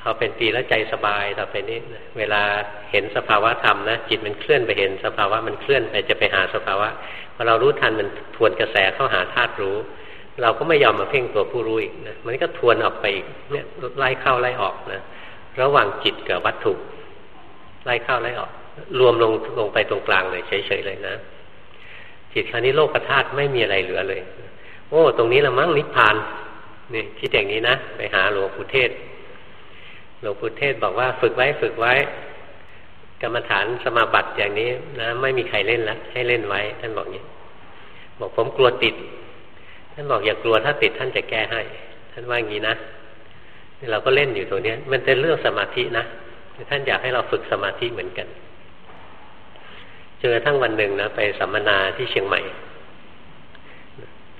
พอเป็นปีแล้วใจสบายต่อไปนี้เวลาเห็นสภาวะธรรมนะจิตมันเคลื่อนไปเห็นสภาวะมันเคลื่อนไปจะไปหาสภาวะพอเรารู้ทันมันทวนกระแสเข้าหาธาตุรู้ เราก็ไม่ยอมมาเพ่งตัวผู้รู้อีกนะมันก็ทวนออกไปอีกเนี่ยไล่เข้าไล่ออกนะระหว่างจิตกับวัตถุไล่เข้าไล่ออก รวมลงลงไปตรงกลางเลยเฉยๆเลยนะ จิตคราวนี้โลกธาตุไม่มีอะไรเหลือเลย โอ้ ตรงนี้ละมั้งนิพพานนี่คิดอย่างนี้นะไปหาหลวงปู่เทศหลวงปู่เทศบอกว่าฝึกไว้ฝึกไว้ กรรมฐานสมาบัติอย่างนี้นะ ไม่มีใครเล่นล้วให้เล่นไว้ท่านบอกอย่างนี้บอกผมกลัวติด ท่านบอกอย่ากลัวถ้าติดท่านจะแก้ให้ ท่านว่าอย่างนี้นะนี่เราก็เล่นอยู่ตรงนี้มันเป็นเรื่องสมาธินะท่านอยากให้เราฝึกสมาธิเหมือนกันจนกระทั่งวันหนึ่งนะไปสัมมนาที่เชียงใหม่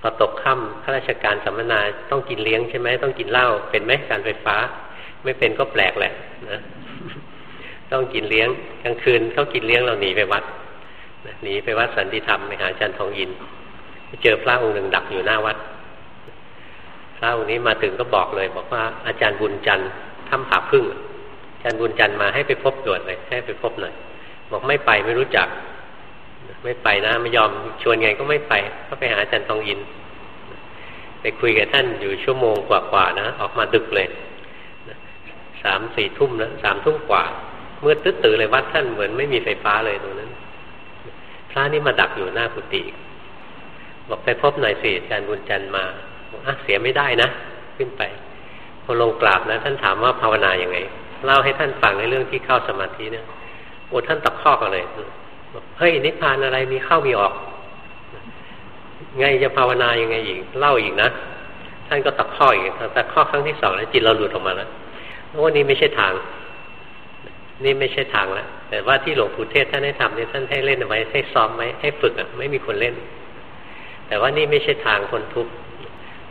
พอตกค่ำข้าราชการสัมมนาต้องกินเลี้ยงใช่ไหมต้องกินเหล้าเป็นไหมการไฟฟ้า ไม่เป็นก็แปลกแหละนะต้องกินเลี้ยงกลางคืนเขากินเลี้ยงเราหนีไปวัดหนีไปวัดสันติธรรมไปหาอาจารย์ทองอิน เจอพระองค์หนึ่งดักอยู่หน้าวัด พระองค์นี้มาถึงก็บอกเลย บอกว่าอาจารย์บุญจันทร์ทำผาพึ่ง อาจารย์บุญจันทร์มาให้ไปพบด่วนเลยให้ไปพบหน่อย บอกไม่ไปไม่รู้จัก ไม่ไปนะไม่ยอมชวนไงก็ไม่ไป ก็ไปหาอาจารย์ทองอิน ไปคุยกับท่านอยู่ชั่วโมงกว่าๆนะ ออกมาดึกเลยสามสี่ทุ่มแล้วสามทุ่มกว่า เมื่อตื้อตื่นเลยวัดท่านเหมือนไม่มีไฟฟ้าเลยตรงนั้น พระนี่มาดักอยู่หน้ากุฏิ บอกไปพบหน่อยสิอาจารย์บุญจันทร์มาบอกอะเสียไม่ได้นะ ขึ้นไปพอลงกราบนะท่านถามว่าภาวนาอย่างไง เล่าให้ท่านฟังในเรื่องที่เข้าสมาธิเนี่ยโอ้ท่านตะคอกเลยบอกเฮ้ยนิพพานอะไรมีเข้ามีออก ไงจะภาวนายังไงอีกเล่าอีกนะท่านก็ตะคอกอีกตะคอครั้งที่สองแล้วจิตเราหลุดออกมาแล้วว่านี่ไม่ใช่ทาง นี่ไม่ใช่ทางแล้วแต่ว่าที่หลวงปู่เทศท่านให้ทำเนี่ยท่านให้เล่นเอาไว้ให้ซ้อมไว้ให้ฝึกอะไม่มีคนเล่น แต่ว่านี่ไม่ใช่ทางคนทุกข์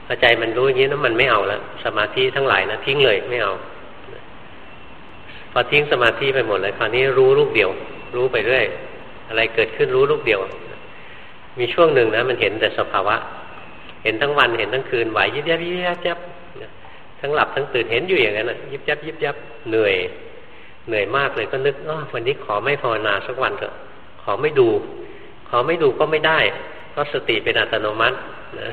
พอใจมันรู้อย่างนี้นะมันไม่เอาแล้วสมาธิทั้งหลายนะทิ้งเลยไม่เอา พอทิ้งสมาธิไปหมดเลยคราวนี้รู้ลูกเดียว รู้ไปเรื่อยอะไรเกิดขึ้นรู้ลูกเดียว มีช่วงหนึ่งนะ มันเห็นแต่สภาวะ เห็นทั้งวันเห็นทั้งคืนไหวยิบยับยิบยับยับทั้งหลับทั้งตื่นเห็นอยู่อย่างนั้นนะยิบยับยิบยับเหนื่อย เหนื่อยมากเลยก็นึกว่าวันนี้ขอไม่ภาวนาสักวันเถอะ ขอไม่ดู ขอไม่ดูก็ไม่ได้ เพราะสติเป็นอัตโนมัตินะ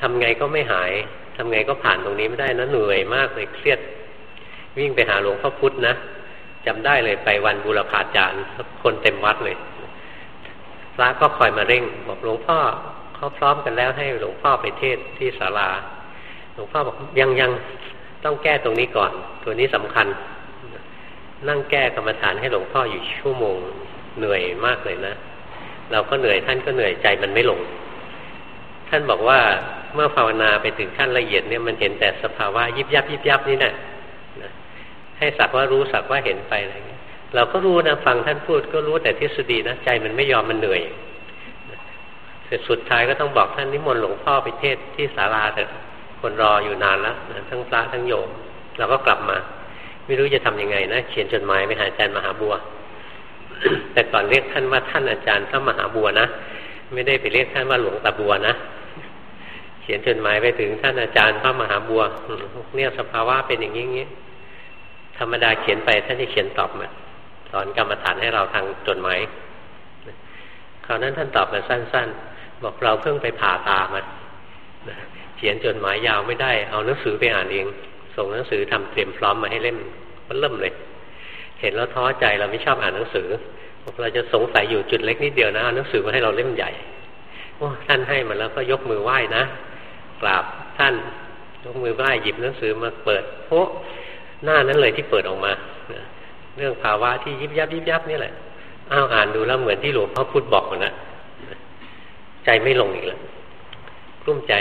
ทำไงก็ไม่หาย ทำไงก็ผ่านตรงนี้ไม่ได้นะเหนื่อยมากเลยเครียด วิ่งไปหาหลวงพ่อพุธนะจำได้เลยไปวันบุรพาจารย์คนเต็มวัดเลยพระก็คอยมาเร่ง บอกหลวงพ่อเขาพร้อมกันแล้วให้หลวงพ่อไปเทศที่ศาลา หลวงพ่อบอกยังยังต้องแก้ตรงนี้ก่อน ตัวนี้สำคัญ นั่งแก้กรรมฐานให้หลวงพ่ออยู่ชั่วโมงเหนื่อยมากเลยนะ เราก็เหนื่อยท่านก็เหนื่อยใจมันไม่ลง ท่านบอกว่าเมื่อภาวนาไปถึงขั้นละเอียดเนี่ยมันเห็นแต่สภาวะยิบยับยิบยับนี่แหละให้สักว่ารู้สักว่าเห็นไปอะไรเงี้ยเราก็รู้นะฟังท่านพูดก็รู้แต่ทฤษฎีนะใจมันไม่ยอมมันเหนื่อยเสร็จสุดท้ายก็ต้องบอกท่านนิมนต์หลวงพ่อไปเทศที่ศาลาเถอะคนรออยู่นานแล้วทั้งพระทั้งโยมเราก็กลับมา ไม่รู้จะทํำยังไงนะเขียนจดหมายไปหาอาจารย์มหาบัว แต่ก่อนเรียกท่านว่าท่านอาจารย์พระมหาบัวนะไม่ได้ไปเรียกท่านว่าหลวงตาบัวนะเขียนจดหมายไปถึงท่านอาจารย์พระมหาบัวเนี่ยสภาวะเป็นอย่างนี้ธรรมดาเขียนไปท่านจะเขียนตอบมาสอนกรรมฐานให้เราทางจดหมายคราวนั้นท่านตอบมาสั้น ๆ บอกเราเพิ่งไปผ่าตามาเขียนจดหมายยาวไม่ได้ เอาหนังสือไปอ่านเอง ส่งหนังสือทำเตรียมพร้อมมาให้เล่มมันเริ่มเลย เห็นแล้วท้อใจเราไม่ชอบอ่านหนังสือเราจะสงสัยอยู่จุดเล็กนิดเดียวนะเอาหนังสือมาให้เราเล่มใหญ่โอ้ท่านให้มาแล้วก็ยกมือไหว้นะกราบท่านยกมือไหว้หยิบหนังสือมาเปิดโอ้หน้านั้นเลยที่เปิดออกมาเรื่องภาวะที่ยิบยับยิบยับนี่แหละอ้าวอ่านดูแล้วเหมือนที่หลวงพ่อพูดบอกนะใจไม่ลงอีกแล้วกลุ้มใจ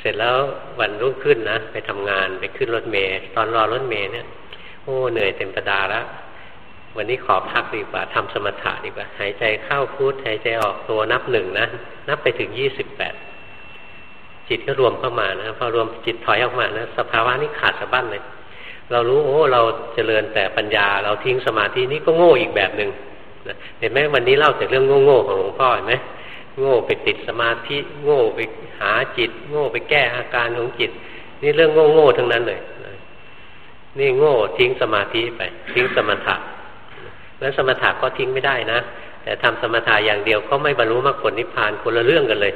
เสร็จแล้ววันรุ่งขึ้นนะไปทำงานไปขึ้นรถเมย์ตอนรอรถเมย์เนี่ย อ้เหนื่อยเต็มประดาแล้ววันนี้ขอพักดีกว่าทำสมถะดีกว่า หายใจเข้าพุทหายใจออกตัวนับหนึ่งนะ นับไปถึงยี่สิบแปดจิตก็รวมเข้ามานะพอรวมจิตถอยออกมานะสภาวะนี้ขาดสะบั้นเลยเรารู้โอ้เราเจริญแต่ปัญญา เราทิ้งสมาธินี่ก็โง่อีกแบบหนึ่งเห็นไหมวันนี้เล่าแต่เรื่องโง่ๆของหลวงพ่อเห็นไหมโง่ไปติดสมาธิ โง่ไปหาจิต โง่ไปแก้อาการของจิต นี่เรื่องโง่ๆทั้งนั้นเลย นี่โง่ทิ้งสมาธิไป ทิ้งสมถะแล้วสมถะก็ทิ้งไม่ได้นะ แต่ทำสมถะอย่างเดียวก็ไม่บรรลุมรรคผลนิพพานคนละเรื่องกันเลย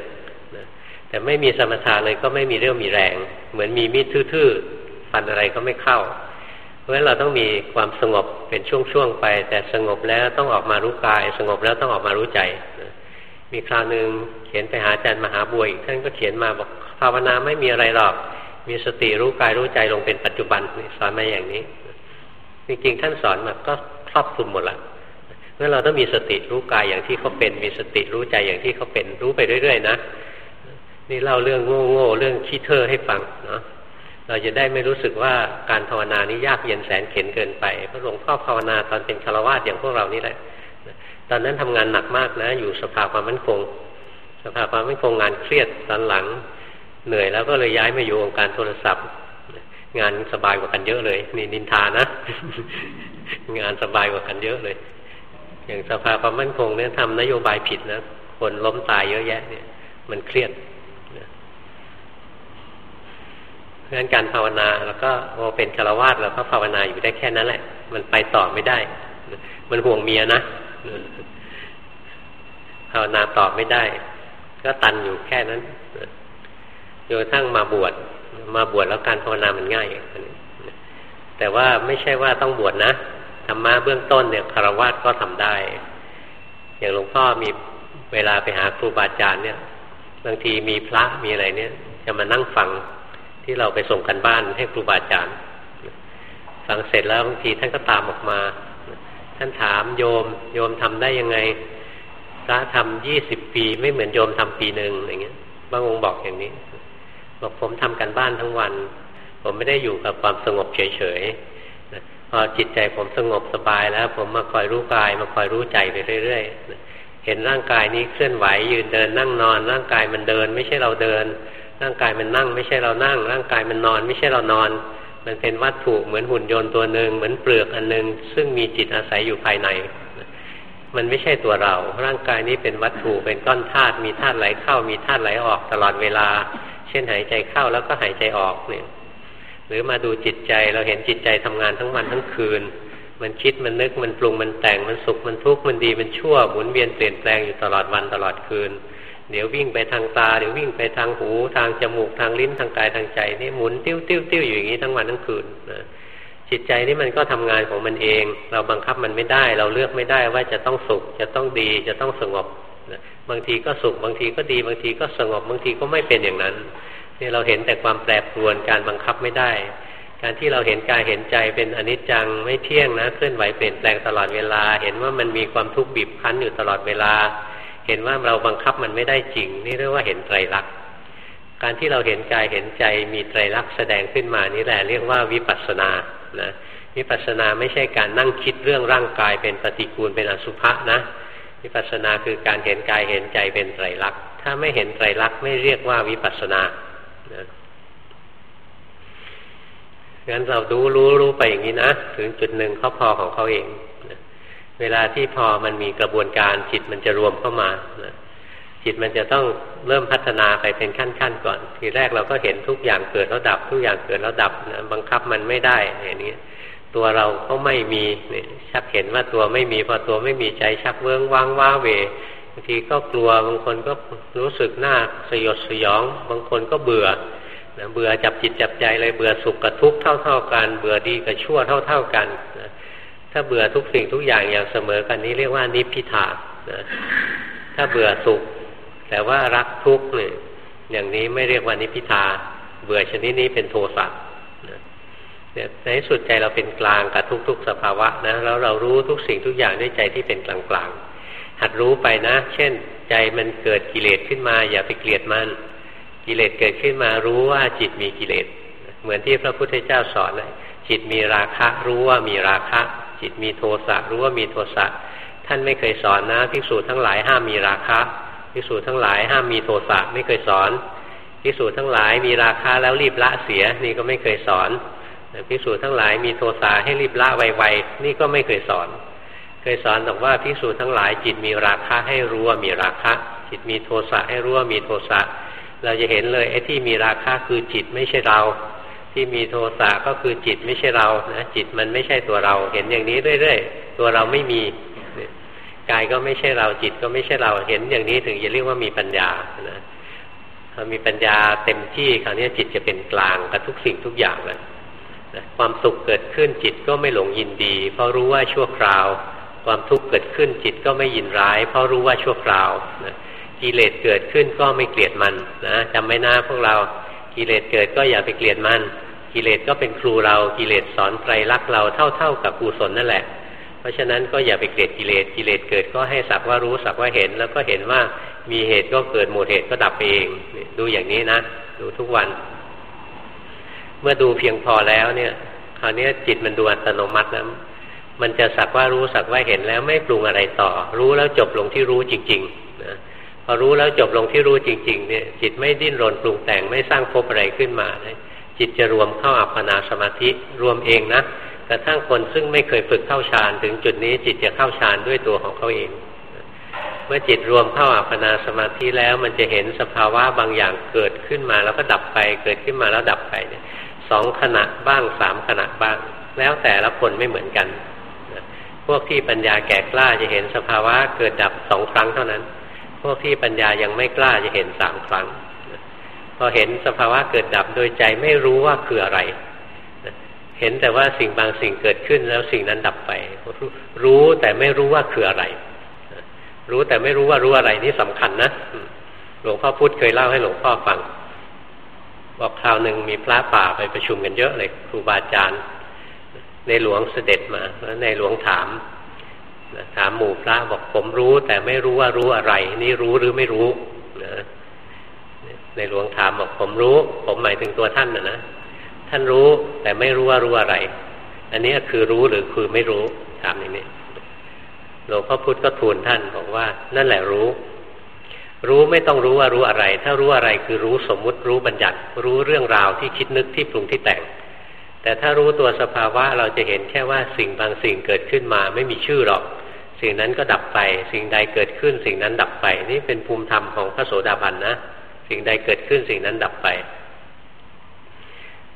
แต่ไม่มีสมถะเลยก็ไม่มีเรื่องมีแรง เหมือนมีมีดทื่อฟันอะไรก็ไม่เข้า เพราะฉะนั้นเราต้องมีความสงบเป็นช่วงๆไป แต่สงบแล้วต้องออกมารู้กาย สงบแล้วต้องออกมารู้ใจมีคราวหนึ่งเขียนไปหาอาจารย์มหาบุยท่านก็เขียนมาบอกภาวนาไม่มีอะไรหรอก มีสติรู้กายรู้ใจลงเป็นปัจจุบันสอนมาอย่างนี้ จริงๆ ท่านสอนมาก็ครอบคลุมหมดละเมื่อเราต้องมีสติรู้กายอย่างที่เขาเป็น มีสติรู้ใจอย่างที่เขาเป็น รู้ไปเรื่อยๆนะนี่เล่าเรื่องโง่ๆเรื่องขี้เถอให้ฟังเนาะเราจะได้ไม่รู้สึกว่าการภาวนานี้ยากเย็นแสนเข็นเกินไปพระหลวงพ่อภาวนาตอนเป็นฆราวาสอย่างพวกเรานี่แหละตอนนั้นทำงานหนักมากนะ อยู่สภาความมั่นคง สภาความมั่นคงงานเครียดตอนหลัง เหนื่อยแล้วก็เลยย้ายมาอยู่องค์การโทรศัพท์ งานสบายกว่ากันเยอะเลย นี่นินทานะ งานสบายกว่ากันเยอะเลย อย่างสภาความมั่นคงเนี่ยทำนโยบายผิดนะคนล้มตายเยอะแยะ เนี่ย มันเครียดราะฉะนั้นการภาวนาแล้วก็พอเป็นคารวาสเราก็ภาวนาอยู่ได้แค่นั้นแหละ มันไปต่อไม่ได้ มันห่วงเมียนะภาวนาต่อไม่ได้ ก็ตันอยู่แค่นั้น จนกระทั่งมาบวชมาบวชแล้วการภาวนามันง่ายแต่ว่าไม่ใช่ว่าต้องบวชนะธรรมะเบื้องต้นเนี่ยคารวะก็ทำได้ อย่างหลวงพ่อมีเวลาไปหาครูบาอาจารย์เนี่ย บางทีมีพระมีอะไรเนี่ย จะมานั่งฟังที่เราไปส่งกันบ้านให้ครูบาอาจารย์ฟังเสร็จแล้วบางทีท่านก็ตามออกมา ท่านถามโยม โยมทำได้ยังไงพระทำยี่สิบปี ไม่เหมือนโยมทำปีหนึ่งอย่างเงี้ย บางองค์บอกอย่างนี้ บอกผมทำกันบ้านทั้งวัน ผมไม่ได้อยู่กับความสงบเฉยๆพอจิตใจผมสงบสบายแล้ว ผมมาคอยรู้กาย มาคอยรู้ใจไปเรื่อยๆเห็นร่างกายนี้เคลื่อนไหวยืนเดินนั่งนอน ร่างกายมันเดิน ไม่ใช่เราเดิน ร่างกายมันนั่ง ไม่ใช่เรานั่ง ร่างกายมันนอน ไม่ใช่เรานอน มันเป็นวัตถุเหมือนหุ่นยนต์ตัวหนึ่งเหมือนเปลือกอันหนึ่งซึ่งมีจิตอาศัยอยู่ภายในมันไม่ใช่ตัวเรา ร่างกายนี้เป็นวัตถุ เป็นก้อนธาตุ มีธาตุไหลเข้า มีธาตุไหลออกตลอดเวลา เช่นหายใจเข้าแล้วก็หายใจออกเนี่ยหรือมาดูจิตใจเราเห็นจิตใจทำงานทั้งวันทั้งคืน มันคิดมันนึกมันปรุงมันแต่งมันสุขมันทุกข์มันดีมันชั่วหมุนเวียนเปลี่ยนแปลงอยู่ตลอดวันตลอดคืน เดี๋ยววิ่งไปทางตาเดี๋ยววิ่งไปทางหู ทางจมูกทางลิ้นทางกายทางใจนี่หมุนติ้วติ้วติ้วอยู่อย่างนี้ทั้งวันทั้งคืนนะจิตใจนี่มันก็ทำงานของมันเอง เราบังคับมันไม่ได้ เราเลือกไม่ได้ว่าจะต้องสุขจะต้องดีจะต้องสงบ บางทีก็สุขบางทีก็ดีบางทีก็สงบบางทีก็ไม่เป็นอย่างนั้นนี่เราเห็นแต่ความแปรปรวนการบังคับไม่ได้ การที่เราเห็นกายเห็นใจเป็นอนิจจังไม่เที่ยงนะเคลื่อนไหวเปลี่ยนแปลงตลอดเวลา เห็นว่ามันมีความทุกข์บีบคั้นอยู่ตลอดเวลา เห็นว่าเราบังคับมันไม่ได้จริง นี่เรียกว่าเห็นไตรลักษณ์การที่เราเห็นกายเห็นใจมีไตรลักษณ์แสดงขึ้นมานี่แหละเรียกว่าวิปัสสนานะวิปัสสนาไม่ใช่การนั่งคิดเรื่องร่างกายเป็นปฏิกูลเป็นอสุภะนะ วิปัสสนาคือการเห็นกายเห็นใจเป็นไตรลักษณ์ถ้าไม่เห็นไตรลักษณ์ไม่เรียกว่าวิปัสสนานะงั้นเราดูรู้รู้ไปอย่างนี้นะ ถึงจุดหนึ่งเขาพอของเขาเองนะเวลาที่พอมันมีกระบวนการจิตมันจะรวมเข้ามานะจิตมันจะต้องเริ่มพัฒนาไปเป็นขั้นๆก่อน ทีแรกเราก็เห็นทุกอย่างเกิดแล้วดับ ทุกอย่างเกิดแล้วดับนะบังคับมันไม่ได้อย่างนี้ ตัวเราก็ไม่มีเนี่ยชักเห็นว่าตัวไม่มีพอตัวไม่มีใจชักเวิ้งว้างว้าเวบางทีก็กลัวบางคนก็รู้สึกหน้าสยดสยอง บางคนก็เบื่อนะเบื่อจับจิตจับใจเลยเบื่อสุขกับทุกข์เท่า ๆกัน เบื่อดีกับชั่วเท่า ๆกันนะถ้าเบื่อทุกสิ่งทุกอย่างอย่างเสมอกันนี้เรียกว่านิพพิทานะถ้าเบื่อสุข แต่ว่ารักทุกข์เนี่ยอย่างนี้ไม่เรียกว่านิพพิทา เบื่อชนิดนี้เป็นโทสะ ในสุดใจเราเป็นกลางกับทุก ๆ สภาวะนะแล้วเรารู้ทุกสิ่งทุกอย่างด้วยใจที่เป็นกลางๆหัดรู้ไปนะ เช่น ใจมันเกิดกิเลสขึ้นมา อย่าไปเกลียดมัน กิเลสเกิดขึ้นมารู้ว่าจิตมีกิเลส เหมือนที่พระพุทธเจ้าสอนเลยจิตมีราคะ รู้ว่ามีราคะ จิตมีโทสะรู้ว่ามีโทสะท่านไม่เคยสอนนะภิกษุทั้งหลายห้ามมีราคะภิกษุทั้งหลายห้ามมีโทสะไม่เคยสอนภิกษุทั้งหลายมีราคาแล้วรีบละเสียนี่ก็ไม่เคยสอน ภิกษุทั้งหลายมีโทสะให้รีบละไวๆนี่ก็ไม่เคยสอน เคยสอนบอกว่าภิกษุทั้งหลายจิตมีราคะให้รู้ว่ามีราคะ จิตมีโทสะให้รู้ว่ามีโทสะเราจะเห็นเลยไอ้ที่มีราคะคือจิตไม่ใช่เรา ที่มีโทสะก็คือจิตไม่ใช่เรานะจิตมันไม่ใช่ตัวเรา เห็นอย่างนี้เรื่อยๆตัวเราไม่มีกายก็ไม่ใช่เราจิตก็ไม่ใช่เราเห็นอย่างนี้ถึงจะเรียกว่ามีปัญญานะพอมีปัญญาเต็มที่คราวนี้จิตจะเป็นกลางกับทุกสิ่งทุกอย่างเลย นะความสุขเกิดขึ้นจิตก็ไม่หลงยินดี เพราะรู้ว่าชั่วคราว ความทุกข์เกิดขึ้นจิตก็ไม่ยินร้าย เพราะรู้ว่าชั่วคราวนะกิเลสเกิดขึ้นก็ไม่เกลียดมันนะจำไว้นะพวกเรากิเลสเกิดก็อย่าไปเกลียดมัน กิเลสก็เป็นครูเรากิเลสสอนไตรลักษณ์เราเท่าๆกับกุศลนั่นแหละ เพราะฉะนั้นก็อย่าไปเกลียดกิเลสกิเลสเกิดก็ให้สักว่ารู้สักว่าเห็น แล้วก็เห็นว่ามีเหตุก็เกิดหมดเหตุก็ดับเองดูอย่างนี้นะ ดูทุกวัน เมื่อดูเพียงพอแล้วเนี่ยคราวนี้จิตมันดูอัตโนมัติแล้วมันจะสักว่ารู้สักว่าเห็นแล้วไม่ปรุงอะไรต่อ รู้แล้วจบลงที่รู้จริงๆนะพอรู้แล้วจบลงที่รู้จริง ๆ เนี่ย จิตไม่ดิ้นรนปรุงแต่งไม่สร้างภพอะไรขึ้นมาจิตจะรวมเข้าอัปปนาสมาธิรวมเองนะกระทั่งคนซึ่งไม่เคยฝึกเข้าฌานถึงจุดนี้จิตจะเข้าฌานด้วยตัวของเขาเอง เมื่อจิตรวมเข้าอัปปนาสมาธิแล้วมันจะเห็นสภาวะบางอย่างเกิดขึ้นมาแล้วก็ดับไปเกิดขึ้นมาแล้วดับไปเนี่ย สองขณะบ้างสามขณะบ้าง แล้วแต่ละคนไม่เหมือนกัน พวกที่ปัญญาแก่กล้าจะเห็นสภาวะเกิดดับสองครั้งเท่านั้น พวกที่ปัญญายังไม่กล้าจะเห็นสามครั้ง พอเห็นสภาวะเกิดดับโดยใจไม่รู้ว่าคืออะไร เห็นแต่ว่าสิ่งบางสิ่งเกิดขึ้นแล้วสิ่งนั้นดับไป รู้แต่ไม่รู้ว่าคืออะไร รู้แต่ไม่รู้ว่ารู้อะไรนี่สำคัญนะ หลวงพ่อพุธเคยเล่าให้หลวงพ่อฟัง อกคราวหนึ่งมีพระป่าไปประชุมกันเยอะเลยครูบาอาจารย์ ในหลวงเสด็จมาแล้วในหลวงถามถามหมู่พระบอกผมรู้ แต่ไม่รู้ว่ารู้อะไร นี่รู้หรือไม่รู้นะในหลวงถามบอกผมรู้ ผมหมายถึงตัวท่านนะนะท่านรู้แต่ไม่รู้ว่ารู้อะไร อันนี้คือรู้หรือคือไม่รู้ถามอย่างนี้หลวงพ่อพุธก็ทูลท่านบอกว่านั่นแหละรู้ รู้ไม่ต้องรู้ว่ารู้อะไร ถ้ารู้อะไรคือรู้สมมุติรู้บัญญัติ รู้เรื่องราวที่คิดนึกที่ปรุงที่แต่ง แต่ถ้ารู้ตัวสภาวะเราจะเห็นแค่ว่าสิ่งบางสิ่งเกิดขึ้นมาไม่มีชื่อหรอก สิ่งนั้นก็ดับไป สิ่งใดเกิดขึ้น สิ่งนั้นดับไป นี่เป็นภูมิธรรมของพระโสดาบันนะ สิ่งใดเกิดขึ้นสิ่งนั้นดับไป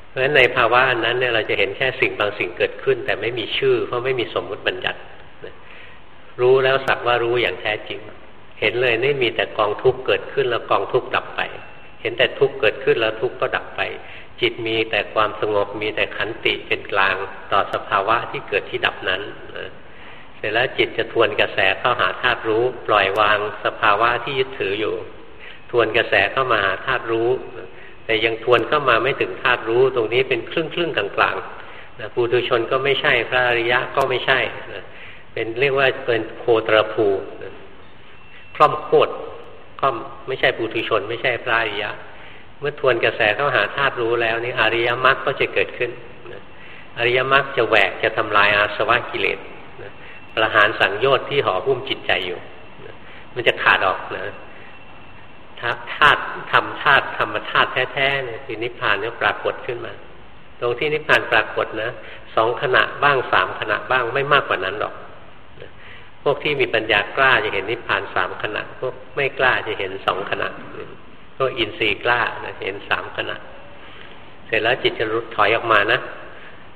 เพราะฉะนั้นในภาวะนนั้นเนี่ยเราจะเห็นแค่สิ่งบางสิ่งเกิดขึ้น แต่ไม่มีชื่อ เพราะไม่มีสมมุติบัญญัติ รู้แล้วสักว่ารู้อย่างแท้จริง เห็นเลยนี่มีแต่กองทุกข์เกิดขึ้นแล้วกองทุกข์ดับไป เห็นแต่ทุกข์เกิดขึ้นแล้วทุกข์ก็ดับไป จิตมีแต่ความสงบมีแต่ขันติเป็นกลางต่อสภาวะที่เกิดที่ดับนั้นเสร็จแล้วจิตจะทวนกระแสเข้าหาธาตุรู้ ปล่อยวางสภาวะที่ยึดถืออยู่ ทวนกระแสเข้ามาหาธาตุรู้ แต่ยังทวนเข้ามาไม่ถึงธาตุรู้ ตรงนี้เป็นครึ่งครึ่งกลางๆนะปุถุชนก็ไม่ใช่พระอริยะก็ไม่ใช่นะเป็นเรียกว่าเป็นโคตรภูนะ คล่อมโคตรคล่อมไม่ใช่ปุถุชน ไม่ใช่พระอริยะ เมื่อทวนกระแสเข้าหาธาตุรู้แล้วนี่อริยมรรคก็จะเกิดขึ้นอริยมรรคจะแหวกจะทำลายอาสวะกิเลสประหารสังโยชน์ที่ห่อหุ้มจิตใจอยู่ มันจะขาดออกนะธาตุธรรมธาตุธรรมธาตุแท้ๆเนี่ยคือนิพพานเนี่ยปรากฏขึ้นมา ตรงที่นิพพานปรากฏนะสองขณะบ้างสามขณะบ้างไม่มากกว่านั้นหรอก วกที่มีปัญญากล้าจะเห็นนิพพานสามขณะ พวกไม่กล้าจะเห็นสองขณะ พวกอินทรีย์กล้านะเห็นสามขณะ เสร็จแล้วจิตจะรุดถอยออกมานะ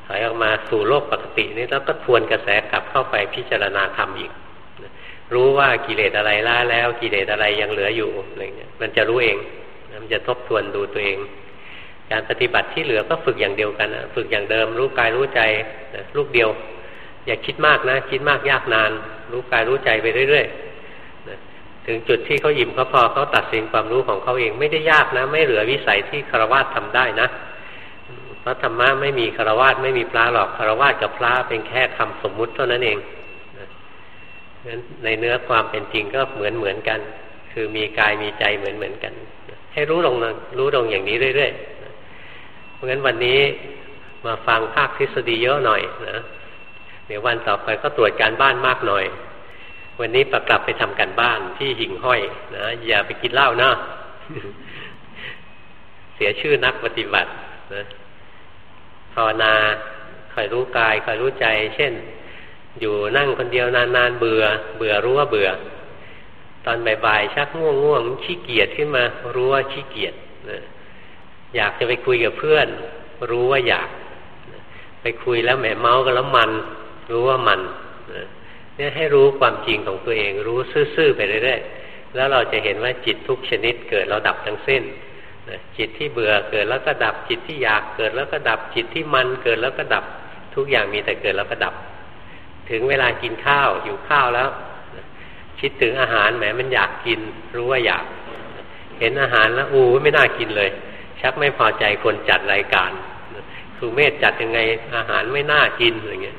ถอยออกมาสู่โลกปกตินี่แล้วก็ทวนกระแสกลับเข้าไปพิจารณาธรรมอีก รู้ว่ากิเลสอะไรล่าแล้วกิเลสอะไรยังเหลืออยู่อะไรเงี้ยมันจะรู้เองมันจะทบทวนดูตัวเอง การปฏิบัติที่เหลือก็ฝึกอย่างเดียวกันนะฝึกอย่างเดิม รู้กายรู้ใจนะลูกเดียว อย่าคิดมากนะ คิดมากยากนาน รู้กายรู้ใจไปเรื่อยๆถึงจุดที่เขายิ้มเขาพอเขาตัดสินความรู้ของเขาเองไม่ได้ยากนะ ไม่เหลือวิสัยที่คารวะทำได้นะเพราะธรรมะไม่มีคารวะไม่มีพระหรอกคารวะกับพระเป็นแค่คำสมมุติเท่านั้นเองนั้นในเนื้อความเป็นจริงก็เหมือนเหมือนกัน คือมีกายมีใจเหมือนเหมือนกัน ให้รู้ลงรู้ลงอย่างนี้เรื่อยๆเพราะงั้นวันนี้มาฟังภาคทฤษฎีเยอะหน่อยนะ ดี๋ยววันต่อไปก็ตรวจการบ้านมากหน่อย วันนี้ประกลับไปทำการบ้านที่หิ่งห้อยนะอย่าไปกินเหล้านะเสียชื่อนักปฏิบัตินะภาวนาคอยรู้กายคอยรู้ใจ เช่น อยู่นั่งคนเดียวนานๆเบื่อ เบื่อรู้ว่าเบื่อ ตอนบ่ายๆชักง่วงง่วงขี้เกียจขึ้นมารู้ว่าขี้เกียจอยากจะไปคุยกับเพื่อน รู้ว่าอยาก ไปคุยแล้วแหมเมากันแล้วมัน รู้ว่ามันเนี่ยให้รู้ความจริงของตัวเอง รู้ซื่อๆไปเรื่อยๆแล้วเราจะเห็นว่าจิตทุกชนิดเกิดเราดับทั้งสิ้นจิตที่เบื่อเกิดแล้วก็ดับจิตที่อยากเกิดแล้วก็ดับจิตที่มันเกิดแล้วก็ดับทุกอย่างมีแต่เกิดแล้วก็ดับ ถึงเวลากินข้าวอยู่ข้าวแล้ว คิดถึงอาหารแหมมันอยากกิน รู้ว่าอยาก เห็นอาหารแล้วอู้ไม่น่ากินเลย ชักไม่พอใจคนจัดรายการครูเมธจัดยังไงอาหารไม่น่ากินอะไรเงี้ย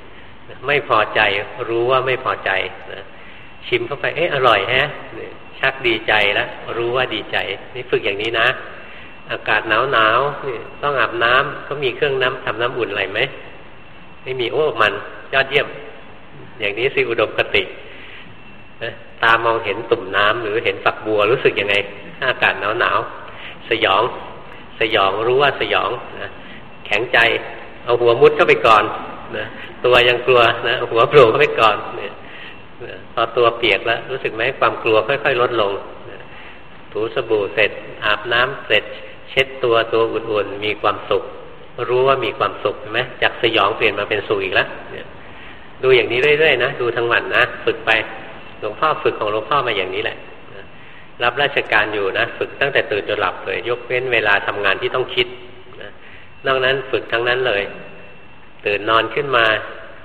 ไม่พอใจรู้ว่าไม่พอใจนะชิมเข้าไปเอ๊ะอร่อยแฮะชักดีใจแล้วรู้ว่าดีใจ นี่ฝึกอย่างนี้นะ อากาศหนาวหนาวนี่ต้องอาบน้ำก็มีเครื่องน้ำทำน้ำอุ่นอะไรไหมไม่มีโอ้มัน ยอดเยี่ยม อย่างนี้สิอุดมคตินะตามองเห็นตุ่มน้ำหรือเห็นฝักบัวรู้สึกยังไง อากาศหนาวหนาวสยอง สยองรู้ว่าสยองนะแข็งใจ เอาหัวมุดเข้าไปก่อนนะ ตัวยังกลัวนะหัวโผล่เข้าไปก่อนเนี่ยพอตัวเปียกแล้ว รู้สึกไหมความกลัวค่อย ๆ ลดลงถูสบู่เสร็จ อาบน้ำเสร็จ เช็ดตัวตัวอุ่นๆมีความสุข รู้ว่ามีความสุขใช่ไหมจากสยองเปลี่ยนมาเป็นสุขอีกแล้วเนี่ย ดูอย่างนี้เรื่อยๆนะดูทั้งวันนะฝึกไปหลวงพ่อฝึกของหลวงพ่อมาอย่างนี้แหละรับราชการอยู่นะฝึกตั้งแต่ตื่นจนหลับเลย ยกเว้นเวลาทำงานที่ต้องคิดนะนอกนั้นฝึกทั้งนั้นเลย ตื่นนอนขึ้นมา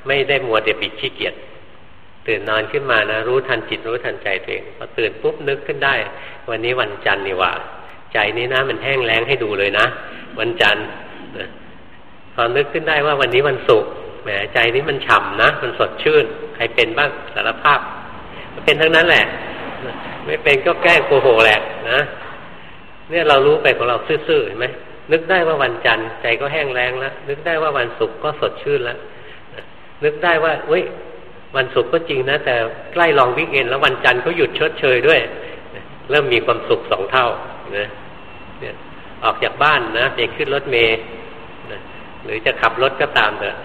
ไม่ได้มัวแต่ปิดขี้เกียจตื่นนอนขึ้นมานะ รู้ทันจิตรู้ทันใจตัวเองพอตื่นปุ๊บนึกขึ้นได้ วันนี้วันจันทร์นี่ว่า ใจนี้นะมันแห้งแล้งให้ดูเลยนะ วันจันทร์พอนึกขึ้นได้ว่าวันนี้วันศุกร์แหมใจนี้มันฉ่ำนะ มันสดชื่น ใครเป็นบ้างสารภาพเป็นทั้งนั้นแหละ ไม่เป็นก็แกล้งโกหกแหละนะเนี่ยเรารู้ไปของเราซื่อๆเห็นไหม นึกได้ว่าวันจันทร์ใจก็แห้งแล้งแล้ว นึกได้ว่าวันศุกร์ก็สดชื่นแล้วนึกได้ว่าเว้ยวันศุกร์ก็จริงนะ แต่ใกล้ลองวิกเอนแล้ววันจันทร์เขาหยุดชดเชยด้วย เริ่มมีความสุขสองเท่านะเนี่ยออกจากบ้านนะไปขึ้นรถเมย์หรือจะขับรถก็ตามเถอะ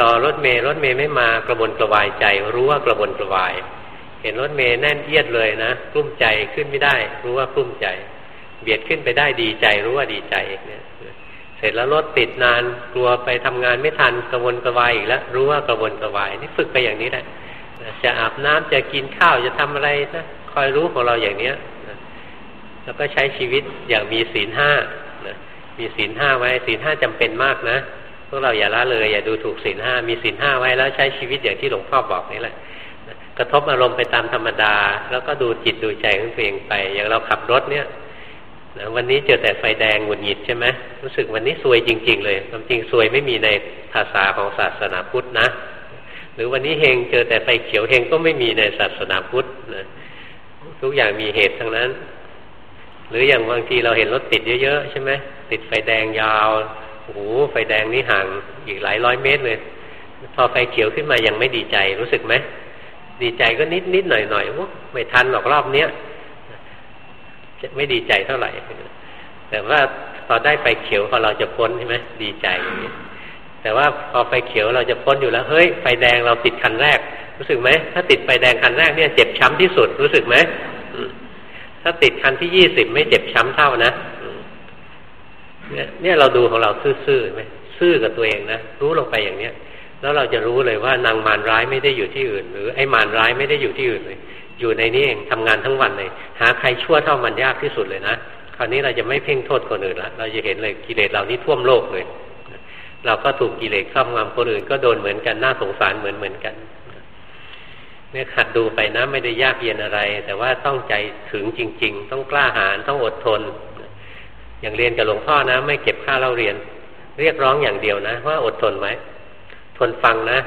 รอรถเมย์รถเมย์ไม่มากระบนกระวายใจ รู้ว่ากระบนกระวาย เห็นรถเมย์แน่นเอียดเลยนะกลุ้มใจขึ้นไม่ได้ รู้ว่ากลุ้มใจ เบียดขึ้นไปได้ดีใจรู้ว่าดีใจเนี่ยเสร็จแล้วรถติดนานกลัวไปทำงานไม่ทันกระวนกระวายอีกแล้วรู้ว่ากระวนกระวายนี่ฝึกไปอย่างนี้แหละจะอาบน้ำจะกินข้าวจะทำอะไรนะคอยรู้ของเราอย่างเนี้ยแล้วก็ใช้ชีวิตอย่างมีศีลห้ามีศีลห้าไว้ศีลห้าจำเป็นมากนะพวกเราอย่าละเลย อย่าดูถูกศีลห้ามีศีลห้าไว้แล้วใช้ชีวิตอย่างที่หลวงพ่อบอกนี่แหละกระทบอารมณ์ไปตามธรรมดา แล้วก็ดูจิตดูใจของตัวเองไป อย่างเราขับรถเนี่ย นะวันนี้เจอแต่ไฟแดงหงุดหงิดใช่ไหมรู้สึกวันนี้ซวยจริง ๆ เลยความจริงซวยไม่มีในภาษาของศาสนาพุทธนะ หรือวันนี้เฮงเจอแต่ไฟเขียวเฮงก็ไม่มีในศาสนาพุทธนะทุกอย่างมีเหตุทั้งนั้น หรืออย่างบางทีเราเห็นรถติดเยอะๆใช่ไหมติดไฟแดงยาวโอ้โหไฟแดงนี่ห่างอีกหลายร้อยเมตรเลยพอไฟเขียวขึ้นมายังไม่ดีใจรู้สึกไหมดีใจก็นิดนิดหน่อยหน่อยว่าไม่ทันหรอกรอบเนี้ย ไม่ดีใจเท่าไหร่ แต่ว่าพอได้ไฟเขียวพอเราจะพ้นใช่ไหมดีใจอย่างนี้แต่ว่าพอไฟเขียวเราจะพ้นอยู่แล้ว เฮ้ยไฟแดงเราติดคันแรก รู้สึกไหมถ้าติดไฟแดงคันแรกเนี่ยเจ็บช้ำที่สุดรู้สึกไหมถ้าติดคันที่ยี่สิบไม่เจ็บช้ำเท่านะเนี่ยเราดูของเราซื่อๆไหมซื่อกับตัวเองนะรู้ลงไปอย่างเนี้ย แล้วเราจะรู้เลยว่านางมารร้ายไม่ได้อยู่ที่อื่น หรือไอ้มารร้ายไม่ได้อยู่ที่อื่นเลย อยู่ในนี้เองทำงานทั้งวันเลย หาใครชั่วเท่ามันยากที่สุดเลยนะคราวนี้เราจะไม่เพ่งโทษคนอื่นละเราจะเห็นเลยกิเลสเหล่านี้ท่วมโลกเลย เราก็ถูกกิเลสครอบงำคนอื่น ก็โดนเหมือนกันน่าสงสารเหมือนเหมือนกันเนี่ยขัดดูไปนะไม่ได้ยากเย็นอะไร แต่ว่าต้องใจถึงจริง ๆ ต้องกล้าหาญต้องอดทน อย่างเรียนกับหลวงพ่อนะ ไม่เก็บค่าเล่าเรียน เรียกร้องอย่างเดียวนะ ว่าอดทนไหมทนฟังนะ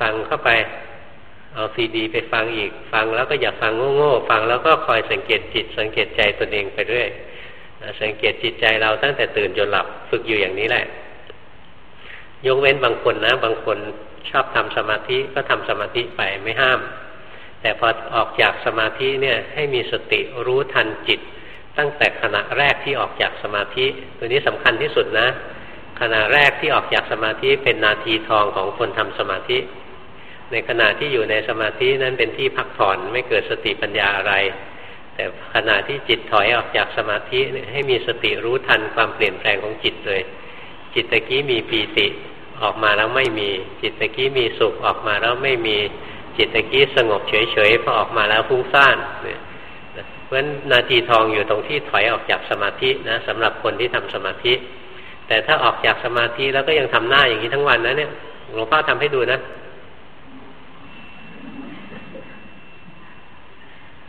ฟังเข้าไป เอาซีดี ไปฟังอีก ฟังแล้วก็อย่าฟังโง่ๆฟังแล้วก็คอยสังเกตจิต สังเกตใจตนเองไปเรื่อยสังเกตจิตใจเราตั้งแต่ตื่นจนหลับฝึกอยู่อย่างนี้แหละ ยกเว้นบางคนนะ บางคนชอบทำสมาธิก็ทำสมาธิไปไม่ห้าม แต่พอออกจากสมาธิเนี่ยให้มีสติรู้ทันจิต ตั้งแต่ขณะแรกที่ออกจากสมาธิ ตัวนี้สำคัญที่สุดนะ ขณะแรกที่ออกจากสมาธิเป็นนาทีทองของคนทำสมาธิ ในขณะที่อยู่ในสมาธินั้นเป็นที่พักผ่อนไม่เกิดสติปัญญาอะไร แต่ขณะที่จิตถอยออกจากสมาธิให้มีสติรู้ทันความเปลี่ยนแปลงของจิตเลย จิตตะกี้มีปีติออกมาแล้วไม่มี จิตตะกี้มีสุขออกมาแล้วไม่มีจิตตะกี้สงบเฉยๆพอออกมาแล้วฟุ้งซ่านเนี่ยเพราะนาทีทองอยู่ตรงที่ถอยออกจากสมาธินะสำหรับคนที่ทำสมาธิ แต่ถ้าออกจากสมาธิแล้วก็ยังทำหน้าอย่างนี้ทั้งวันนะเนี่ยหลวงพ่อทำให้ดูนะ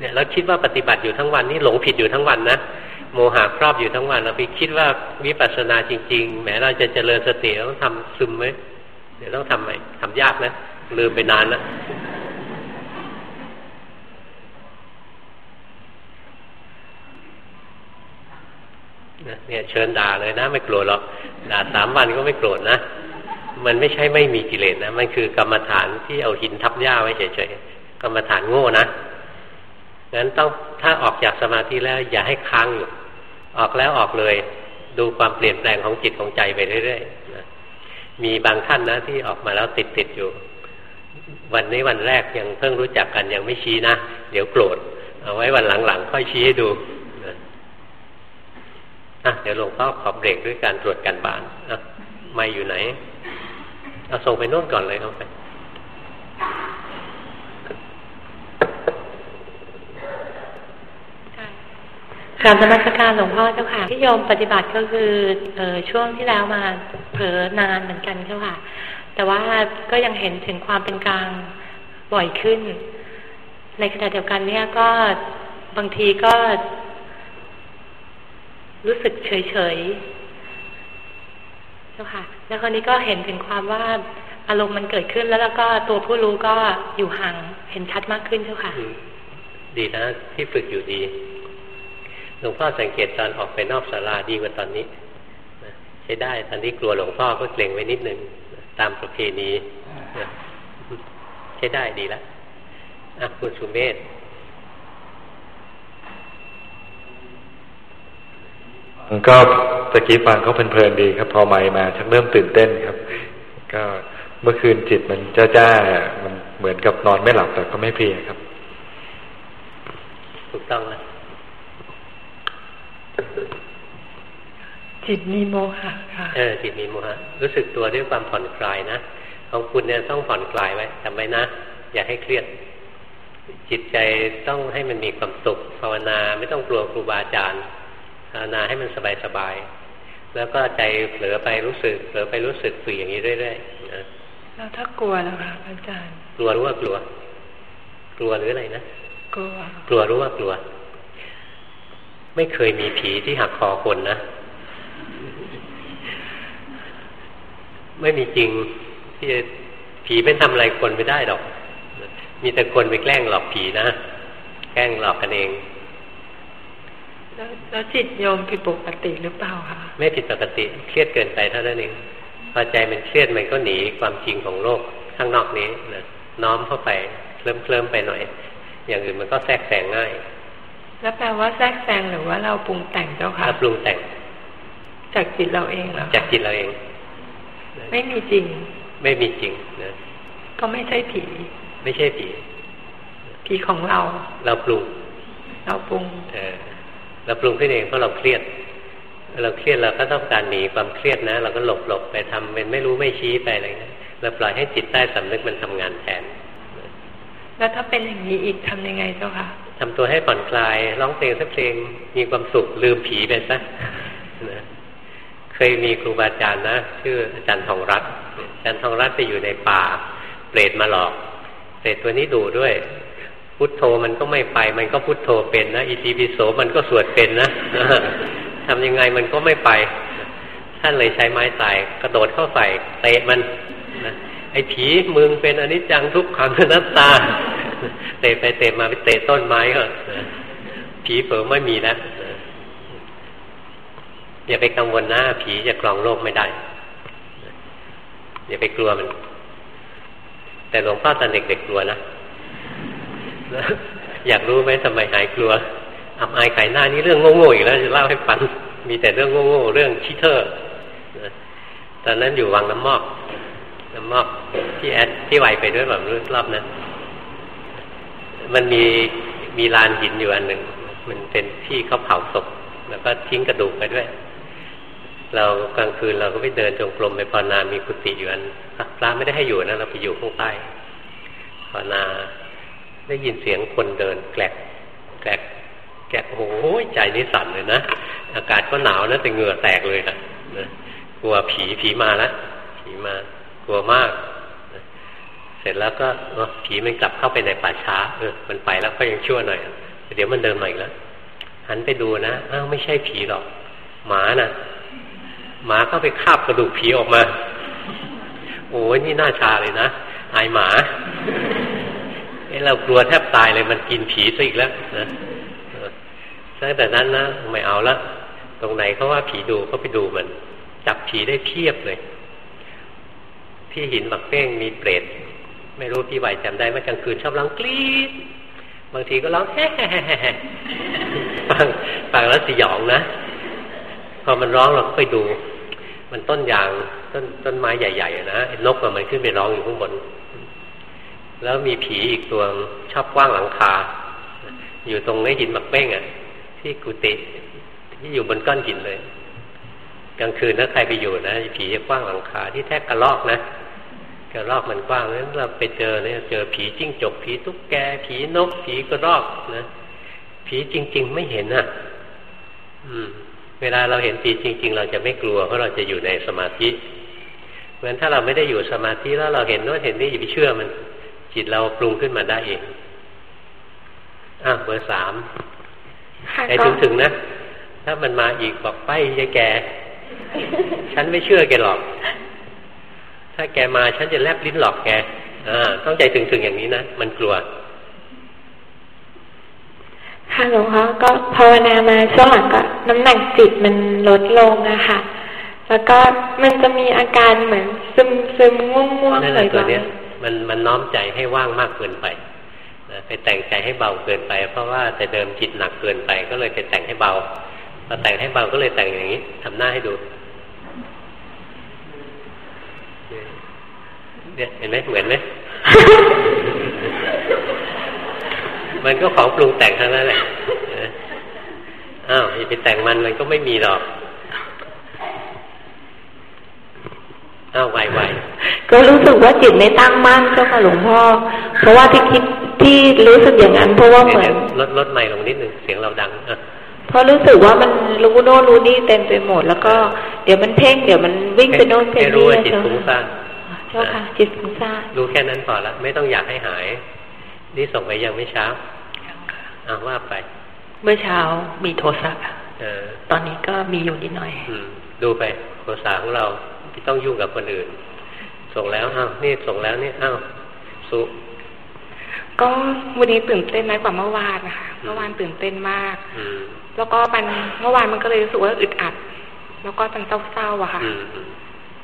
เนี่ยเราคิดว่าปฏิบัติอยู่ทั้งวันนี่หลงผิดอยู่ทั้งวันนะโมหะครอบอยู่ทั้งวัน เราไปคิดว่าวิปัสสนาจริง ๆ แม้เราจะเจริญสติต้องทำซึมไหมเดี๋ยวต้องทำไหมทำยากนะลืมไปนานแล้วเนี่ยเชิญด่าเลยนะไม่โกรธหรอกด่าสามวันก็ไม่โกรธนะมันไม่ใช่ไม่มีกิเลสนะ มันคือกรรมฐานที่เอาหินทับหญ้าไว้เฉยๆกรรมฐานโง่นะ งั้นต้องถ้าออกจากสมาธิแล้วอย่าให้ค้างอยู่ออกแล้วออกเลย ดูความเปลี่ยนแปลงของจิตของใจไปเรื่อยๆนะมีบางท่านนะที่ออกมาแล้วติดติดอยู่ วันนี้วันแรกยังเพิ่งรู้จักกันยังไม่ชี้นะเดี๋ยวโกรธเอาไว้วันหลังๆ ค่อยชี้ให้ดูอะเดี๋ยวหลวงพ่อขอเบรกด้วยการตรวจการบ้านอะไม่อยู่ไหนเอาส่งไปโน่นก่อนเลยเอาไป การธรรมสการหลวงพ่อเจ้าค่ะที่โยมปฏิบัติก็คือเออช่วงที่แล้วมาเผลอนานเหมือนกันเจ้าค่ะ แต่ว่าก็ยังเห็นถึงความเป็นกลางบ่อยขึ้น ในขณะเดียวกันเนี่ยก็บางทีก็ รู้สึกเฉยเฉยเจ้าค่ะ แล้วคราวนี้ก็เห็นถึงความว่าอารมณ์มันเกิดขึ้นแล้วแล้วก็ตัวผู้รู้ก็อยู่ห่างเห็นชัดมากขึ้นเจ้าค่ะ ดีนะที่ฝึกอยู่ดี ลวงพ่อสังเกตตอนออกไปนอกศาลาดีกว่าตอนนี้ใช้ได้ตอนนี้กลัวหลวงพ่อก็เกรงไว้นิดนึงตามประเพณีใช้ได้ดีแล้วอะคุณสุเมธก็ตะกี้ฟังเขาเพลินๆดีครับ พอไม่มาชักเริ่มตื่นเต้นครับ ก็เมื่อคืนจิตมันจ้าจ้ามันเหมือนกับนอนไม่หลับแต่ก็ไม่เพลียครับ ถูกต้องแล้ว จิตมีโมหะค่ะ เออ จิตมีโมหะ รู้สึกตัวด้วยความผ่อนคลายนะ ของคุณเนี่ยต้องผ่อนคลายไว้จำไว้นะ อย่าให้เครียด จิตใจต้องให้มันมีความสุข ภาวนาไม่ต้องกลัวครูบาอาจารย์ ภาวนาให้มันสบายสบาย แล้วก็ใจเผลอไปรู้สึก เผลอไปรู้สึกฝึกอย่างนี้เรื่อยๆนะแล้วถ้ากลัวแล้วคะอาจารย์ กลัวรู้ว่ากลัว กลัวหรืออะไรนะ กลัว กลัวรู้ว่ากลัว ไม่เคยมีผีที่หักคอคนนะ ไม่มีจริงที่ผีไม่ทำอะไรคนไม่ได้หรอก มีแต่คนไปแกล้งหลอกผีนะ แกล้งหลอกกันเองแล้วจิตโยมผิดปกติหรือเปล่าคะไม่ผิดปกติ เครียดเกินไปเท่านั้นเองพอใจมันเครียดมันก็หนีความจริงของโลกข้างนอกนี้นะน้อมเข้าไปเคลิ้มเคลิ้มไปหน่อย อย่างอื่นมันก็แทรกแซงง่าย แล้วแปลว่าแทรกแซงหรือว่าเราปรุงแต่งเจ้าค่ะปรุงแต่ง จากจิตเราเองเหรอจากจิตเราเอง ไม่มีจริง ไม่มีจริงนะก็ไม่ใช่ผี ไม่ใช่ผี ผีของเรา เราปรุง เราปรุงเออเราปรุงขึ้นเองเพราะเราเครียด เราเครียดเราก็ต้องการหนีความเครียดนะ เราก็หลบหลบไปทำเป็นไม่รู้ไม่ชี้ไปอะไรเงี้ยเราปล่อยให้จิตใต้สำนึกมันทำงานแทน แล้วถ้าเป็นอย่างนี้อีกทำยังไงเจ้าคะ ทำตัวให้ผ่อนคลายร้องเพลงสักเพลงมีความสุขลืมผีไปซะนะเคยมีครูบาอาจารย์นะชื่ออาจารย์ทองรัตอาจารย์ทองรัตไปอยู่ในป่า เปรตมาหลอกเปรตตัวนี้ดูด้วย พุทโธมันก็ไม่ไป มันก็พุทโธเป็นนะอิติปิโสมันก็สวดเป็นนะทำยังไงมันก็ไม่ไป ท่านเลยใช้ไม้ตายกระโดดเข้าใส่เตะมัน ไอ้ผีมึงเป็นอนิจจังทุกขังนัตตา เตะไปเตะมาไปเตะต้นไม้ก็ผีเผลอไม่มีแล้วอย่าไปกังวลนะผีจะครองโลกไม่ได้ อย่าไปกลัวมัน แต่หลวงพ่อตอนเด็กๆกลัวนะอยากรู้ไหมทำไมหายกลัวอับอายขายหน้านี่เรื่องโง่ๆอีกแล้วจะเล่าให้ฟังมีแต่เรื่องโง่ๆเรื่องชิเทอร์ตอนนั้นอยู่วังน้ำมอก น้ำมอกที่แอดที่ไวไปด้วยแบบรอบนั้นมันมีมีลานหินอยู่อันหนึ่ง มันเป็นที่เขาเผาศพ แล้วก็ทิ้งกระดูกไปด้วย เรากลางคืนเราก็ไปเดินจงกรมไปภาวนา มีกุฏิอยู่อันพระไม่ได้ให้อยู่นะ เราไปอยู่ข้างใต้ภาวนา ได้ยินเสียงคนเดินแกลกแกลกแกลกโอ้โหใจนี่สั่นเลยนะ อากาศก็หนาวนะแต่เหงื่อแตกเลยนะนะกลัวผีผีมาแล้วผีมา กลัวมาก เสร็จแล้วก็ผีมันกลับเข้าไปในป่าช้า เออ มันไปแล้วก็ยังชั่วหน่อย เดี๋ยวมันเดินมาอีกแล้ว หันไปดูนะ อ้าวไม่ใช่ผีหรอก หมานะ่ะ หมาก็ไปคาบกระดูกผีออกมา โอ้ยนี่น่าชาเลยนะ อายหมาเอ้เรากลัวแทบตายเลยมันกินผีซะอีกแล้วนะตั้งแต่นั้นนะไม่เอาละ ตรงไหนเขาว่าผีดูเขาไปดูมัน จับผีได้เพียบเลย ที่หินหมักเป้งมีเปรตไม่รู้พี่ไหวจำได้ไหมกลางคืนชอบร้องกรี๊ดบางทีก็ร้องแฮ่ฟังฟังแล้วสยองนะ พอมันร้องเราก็ไปดู มันต้นยางต้นต้นไม้ใหญ่ๆนะนกมันขึ้นไปร้องอยู่ข้างบน แล้วมีผีอีกตัวชอบกว้างหลังคา อยู่ตรงไอ้หินหมักเป้งอะ ที่กุฏิที่อยู่บนก้อนหินเลย กลางคืนถ้าใครไปอยู่นะผีจะกว้างหลังคาที่แท้กระลอกนะ กระลอกมันกว้างนั้นเราไปเจอเนี่ยเจอผีจิ้งจกผีตุ๊กแกผีนกผีกระรอกนะผีจริง ๆ ไม่เห็นอะ อืม เวลาเราเห็นผีจริง ๆ เราจะไม่กลัวเพราะเราจะอยู่ในสมาธิเพราะฉะนั้นถ้าเราไม่ได้อยู่สมาธิแล้วเราเห็นโน้นเห็นนี่อย่าไปเชื่อมัน จิตเราปรุงขึ้นมาได้เองอะเบอร์สามใจถึงถึงนะถ้ามันมาอีกบอกไปยายแก ฉันไม่เชื่อแกหรอก ถ้าแกมาฉันจะแลบลิ้นหลอกแกอ่าต้องใจถึงถึงอย่างนี้นะ มันกลัวค่ะหลวงพ่อก็ภาวนามาช่วงหลังก็น้ำหนักจิตมันลดลงอะค่ะ แล้วก็มันจะมีอาการเหมือน ซึมซึมง่วงง่วงอะไรแบบนี้มันมันน้อมใจให้ว่างมากเกินไปนะไปแต่งใจให้เบาเกินไป เพราะว่าแต่เดิมจิตหนักเกินไป ก็เลยไปแต่งให้เบาพอแต่งให้เบาก็เลยแต่งอย่างนี้ทำหน้าให้ดู เนี่ยเห็นไหมเหมือนไหมมันก็ของปรุงแต่งทั้งนั้นแหละอ้าวอย่าไปแต่งมันมันก็ไม่มีหรอกอ้าวไวๆก็รู้สึกว่าจิตไม่ตั้งมั่นเจ้าค่ะหลวงพ่อ เพราะว่าที่คิดที่รู้สึกอย่างนั้น เพราะว่าเหมือนลดลดไม่ลงนิดหนึ่งเสียงเราดังอะเพราะรู้สึกว่ามันรู้โน่นรู้นี่เต็มไปหมด แล้วก็เดี๋ยวมันเพ่งเดี๋ยวมันวิ่งไปโน่นไปแค่รู้นี่ว่าจิตฟุ้งซ่าน เจ้าค่ะจิตฟุ้งซ่านรู้แค่นั้นพอละไม่ต้องอยากให้หาย นี่ส่งไปยังไม่เช้าอ่าว่าไป เมื่อเช้ามีโทสะเออตอนนี้ก็มีอยู่นิดหน่อยอืมดูไปภาษาของเราไม่ต้องยุ่งกับคนอื่น ส่งแล้วอ้าวนี่ส่งแล้วนี่อ้าวสุก็วันนี้ตื่นเต้นน้อยกว่าเมื่อวานนะคะเมื่อวานตื่นเต้นมากอืมแล้วก็มันเมื่อวานมันก็เลยรู้สึกว่าอึดอัด แล้วก็มันเศร้าๆอะค่ะอืมอืม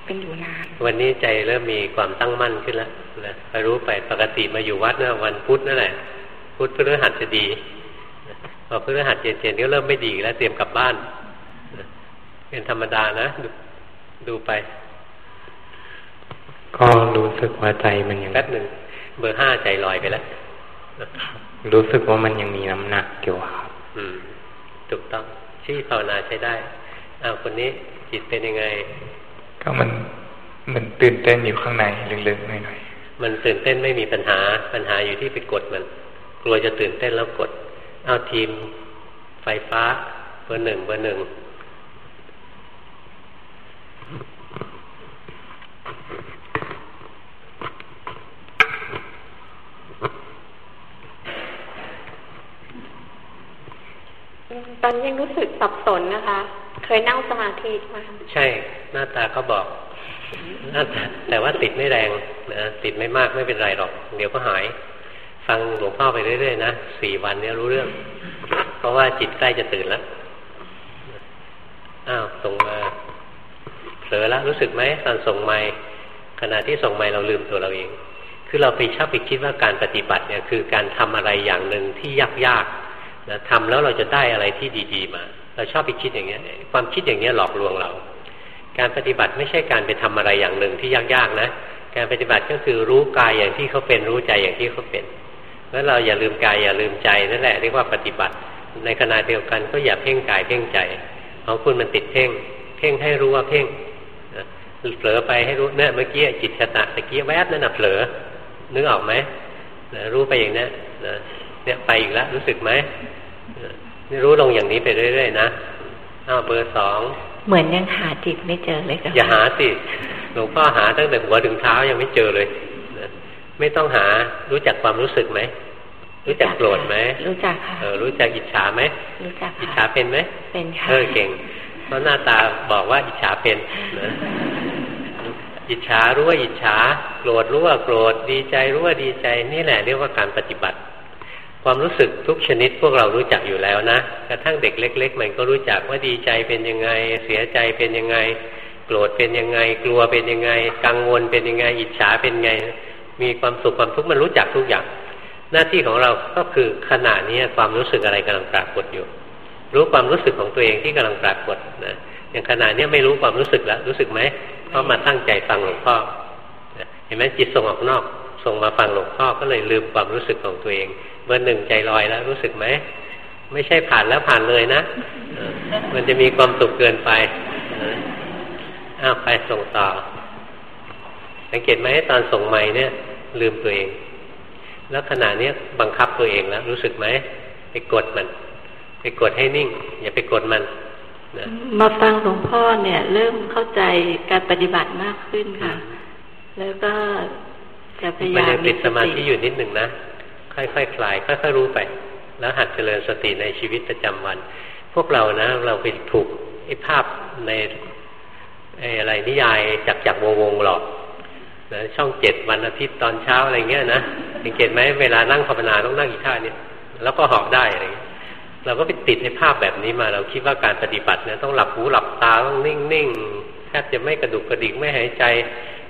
เป็นอยู่นาน วันนี้ใจเริ่มมีความตั้งมั่นขึ้นแล้วนะไปรู้ไปปกติมาอยู่วัดนะวันพุธนั่นแหละ พุธพฤหัสจะดีพอพฤหัสเย็นๆก็เริ่มไม่ดีอีกแล้วเตรียมกลับบ้านนะเป็นธรรมดานะดูดูไป ก็รู้สึกว่าใจมันยังแป๊บหนึ่งเบอร์ห้าใจลอยไปแล้วรู้สึกว่ามันยังมีน้ำหนักอยู่ครับอืมถูกต้องที่ภาวนาใช้ได้อ้าวคนนี้จิตเป็นยังไง ก็มันมันตื่นเต้นอยู่ข้างในลึกๆหน่อยมันตื่นเต้นไม่มีปัญหาปัญหาอยู่ที่ไปกดมัน กลัวจะตื่นเต้นแล้วกด เอาทีม ไฟฟ้าเบอร์หนึ่งเบอร์หนึ่งตอนนี้ยังรู้สึกสับสนนะคะ เคยนั่งสมาธิมาใช่ หน้าตาก็บอกหน้าตาแต่ว่าติดไม่แรงนะติดไม่มากไม่เป็นไรหรอก เดี๋ยวก็หาย ฟังหลวงพ่อไปเรื่อยๆนะสี่วันเนี้ยรู้เรื่อง เพราะว่าจิตใกล้จะตื่นแล้วอ้าวส่งมาเผลอแล้วรู้สึกไหมตอนส่งไม้ขณะที่ส่งไม้เราลืมตัวเราเอง คือเราไปชอบไปคิดว่าการปฏิบัติเนี่ยคือการทำอะไรอย่างหนึ่งที่ยากๆนะทำแล้วเราจะได้อะไรที่ดี ๆ มา เราชอบไปคิดอย่างเงี้ย ความคิดอย่างเงี้ยหลอกลวงเรา การปฏิบัติไม่ใช่การไปทำอะไรอย่างหนึ่งที่ยากๆนะ การปฏิบัติก็คือรู้กายอย่างที่เขาเป็นรู้ใจอย่างที่เขาเป็น แล้วเราอย่าลืมกายอย่าลืมใจนั่นแหละเรียกว่าปฏิบัติ ในขณะเดียวกันก็อย่าเพ่งกายเพ่งใจ ของคุณมันติดเพ่ง เพ่งให้รู้ว่าเพ่งเผลอไปให้รู้เนี่ยเมื่อกี้จิตชะตะตะกี้แวบนั่นน่ะเผลอนึกออกไหมนะรู้ไปอย่างนี้นะเนี่ยไปอีกแล้วรู้สึกไหม รู้ลงอย่างนี้ไปเรื่อยๆนะอ้าวเบอร์สองเหมือนยังหาจิตไม่เจอเลยจ้ะอย่าหาสิหลวงพ่อหาตั้งแต่หัวถึงเท้ายังไม่เจอเลยนะไม่ต้องหารู้จักความรู้สึกไหมรู้จักโกรธไหมรู้จักค่ะเออรู้จักอิจฉาไหมรู้จักอิจฉาค่ะเป็นไหมเป็นค่ะเออเก่งเพราะหน้าตาบอกว่าอิจฉาเป็นนะอิจฉารู้ว่าอิจฉาโกรธรู้ว่าโกรธดีใจรู้ว่าดีใจนี่แหละเรียกว่าการปฏิบัติ ความรู้สึกทุกชนิดพวกเรารู้จักอยู่แล้วนะกระทั่งเด็กเล็ก ๆ มันก็รู้จักว่าดีใจเป็นยังไง เสียใจเป็นยังไง โกรธเป็นยังไง กลัวเป็นยังไง กังวลเป็นยังไง อิจฉาเป็นไง มีความสุขความทุกข์มันรู้จักทุกอย่าง หน้าที่ของเราก็คือขณะนี้ความรู้สึกอะไรกำลังปรากฏอยู่ รู้ความรู้สึกของตัวเองที่กำลังปรากฏนะอย่างขณะนี้ไม่รู้ความรู้สึกแล้วรู้สึกไหมเพราะมาตั้งใจฟังหลวงพ่อเห็นไหมจิตส่งออกนอกส่งมาฟังหลวงพ่อก็เลยลืมความรู้สึกของตัวเอง บอร์หนึ่งใจลอยแล้วรู้สึกไหมไม่ใช่ผ่านแล้วผ่านเลยนะเออมันจะมีความสุขเกินไปเอออ้าวไปส่งต่อ สังเกตไหมตอนส่งไม้เนี่ย ลืมตัวเอง แล้วขณะนี้บังคับตัวเองแล้วรู้สึกไหมไปกดมัน ไปกดให้นิ่ง อย่าไปกดมันนะมาฟังหลวงพ่อเนี่ย เริ่มเข้าใจการปฏิบัติมากขึ้นค่ะ แล้วก็จะพยามันยามยังติดสมาธิอยู่นิดหนึ่งนะ ค่อยๆคคลายค่อยๆรู้ไป แล้วหัดเจริญสติในชีวิตประจำวัน พวกเรานะ เราไปถูกไอ้ภาพในไอ้อะไรนิยายจักจักวงวงหลอกนะช่องเจ็ดวันอาทิตย์ตอนเช้าอะไรเงี้ยนะสังเกตไหมเวลานั่งภาวนาต้องนั่งอีท่าเนี่ยแล้วก็หอบได้อะไรเราก็ไปติดในภาพแบบนี้มา เราคิดว่าการปฏิบัติเนี่ยต้องหลับหูหลับตาต้องนิ่งๆแทบจะไม่กระดุกกระดิกไม่หายใจ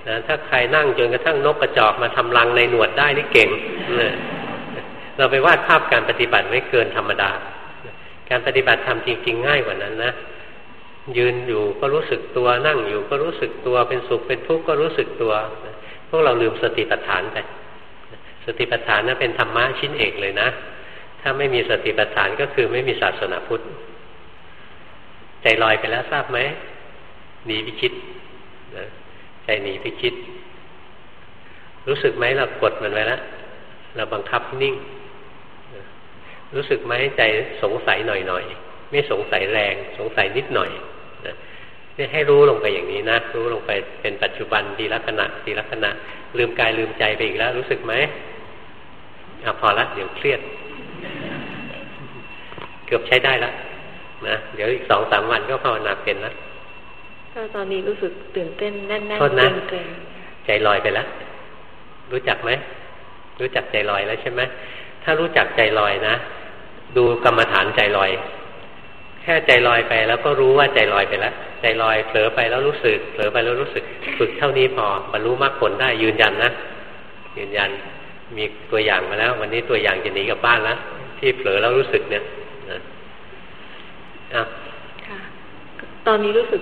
นะถ้าใครนั่งจนกระทั่งนกกระจอกมาทำรังในหนวดได้นี่เก่งนะ เราไปวาดภาพการปฏิบัติไม่เกินธรรมดา การปฏิบัติทำจริง ๆ ง่ายกว่านั้นนะยืนอยู่ก็รู้สึกตัวนั่งอยู่ก็รู้สึกตัวเป็นสุขเป็นทุกข์ก็รู้สึกตัวพวกเราลืมสติปัฏฐานไปสติปัฏฐานนั้นเป็นธรรมะชิ้นเอกเลยนะ ถ้าไม่มีสติปัฏฐานก็คือไม่มีศาสนาพุทธ ใจลอยไปแล้วทราบไหมหนีพิชิตนะใจหนีพิชิตรู้สึกไหมเรากดมันไว้แล้วเราบังคับนิ่ง รู้สึกไหมใจสงสัยหน่อยไม่สงสัยแรง สงสัยนิดหน่อยนะนี่ให้รู้ลงไปอย่างนี้นะ รู้ลงไปเป็นปัจจุบันทีละขณะทีละขณะ ลืมกายลืมใจไปอีกแล้ว รู้สึกไหมอะพอละเดี๋ยวเครียด เกือบใช้ได้แล้วนะเดี๋ยวอีกสองสามวันก็ภาวนาเป็นแล้วก็ตอนนี้รู้สึกตื่นเต้นแน่นๆเกรงใจลอยไปแล้วรู้จักไหมรู้จักใจลอยแล้วใช่ไหมถ้ารู้จักใจลอยนะ ดูกรรมฐานใจลอย แค่ใจลอยไปแล้วก็รู้ว่าใจลอยไปแล้ว ใจลอยเผลอไปแล้วรู้สึกเผลอไปแล้วรู้สึก ฝึกเท่านี้พอบรรลุมรรคผลได้ยืนยันนะยืนยันมีตัวอย่างมาแล้ว วันนี้ตัวอย่างจะหนีกลับบ้านแล้วที่เผลอแล้วรู้สึกเนี่ยนะอะตอนนี้รู้สึก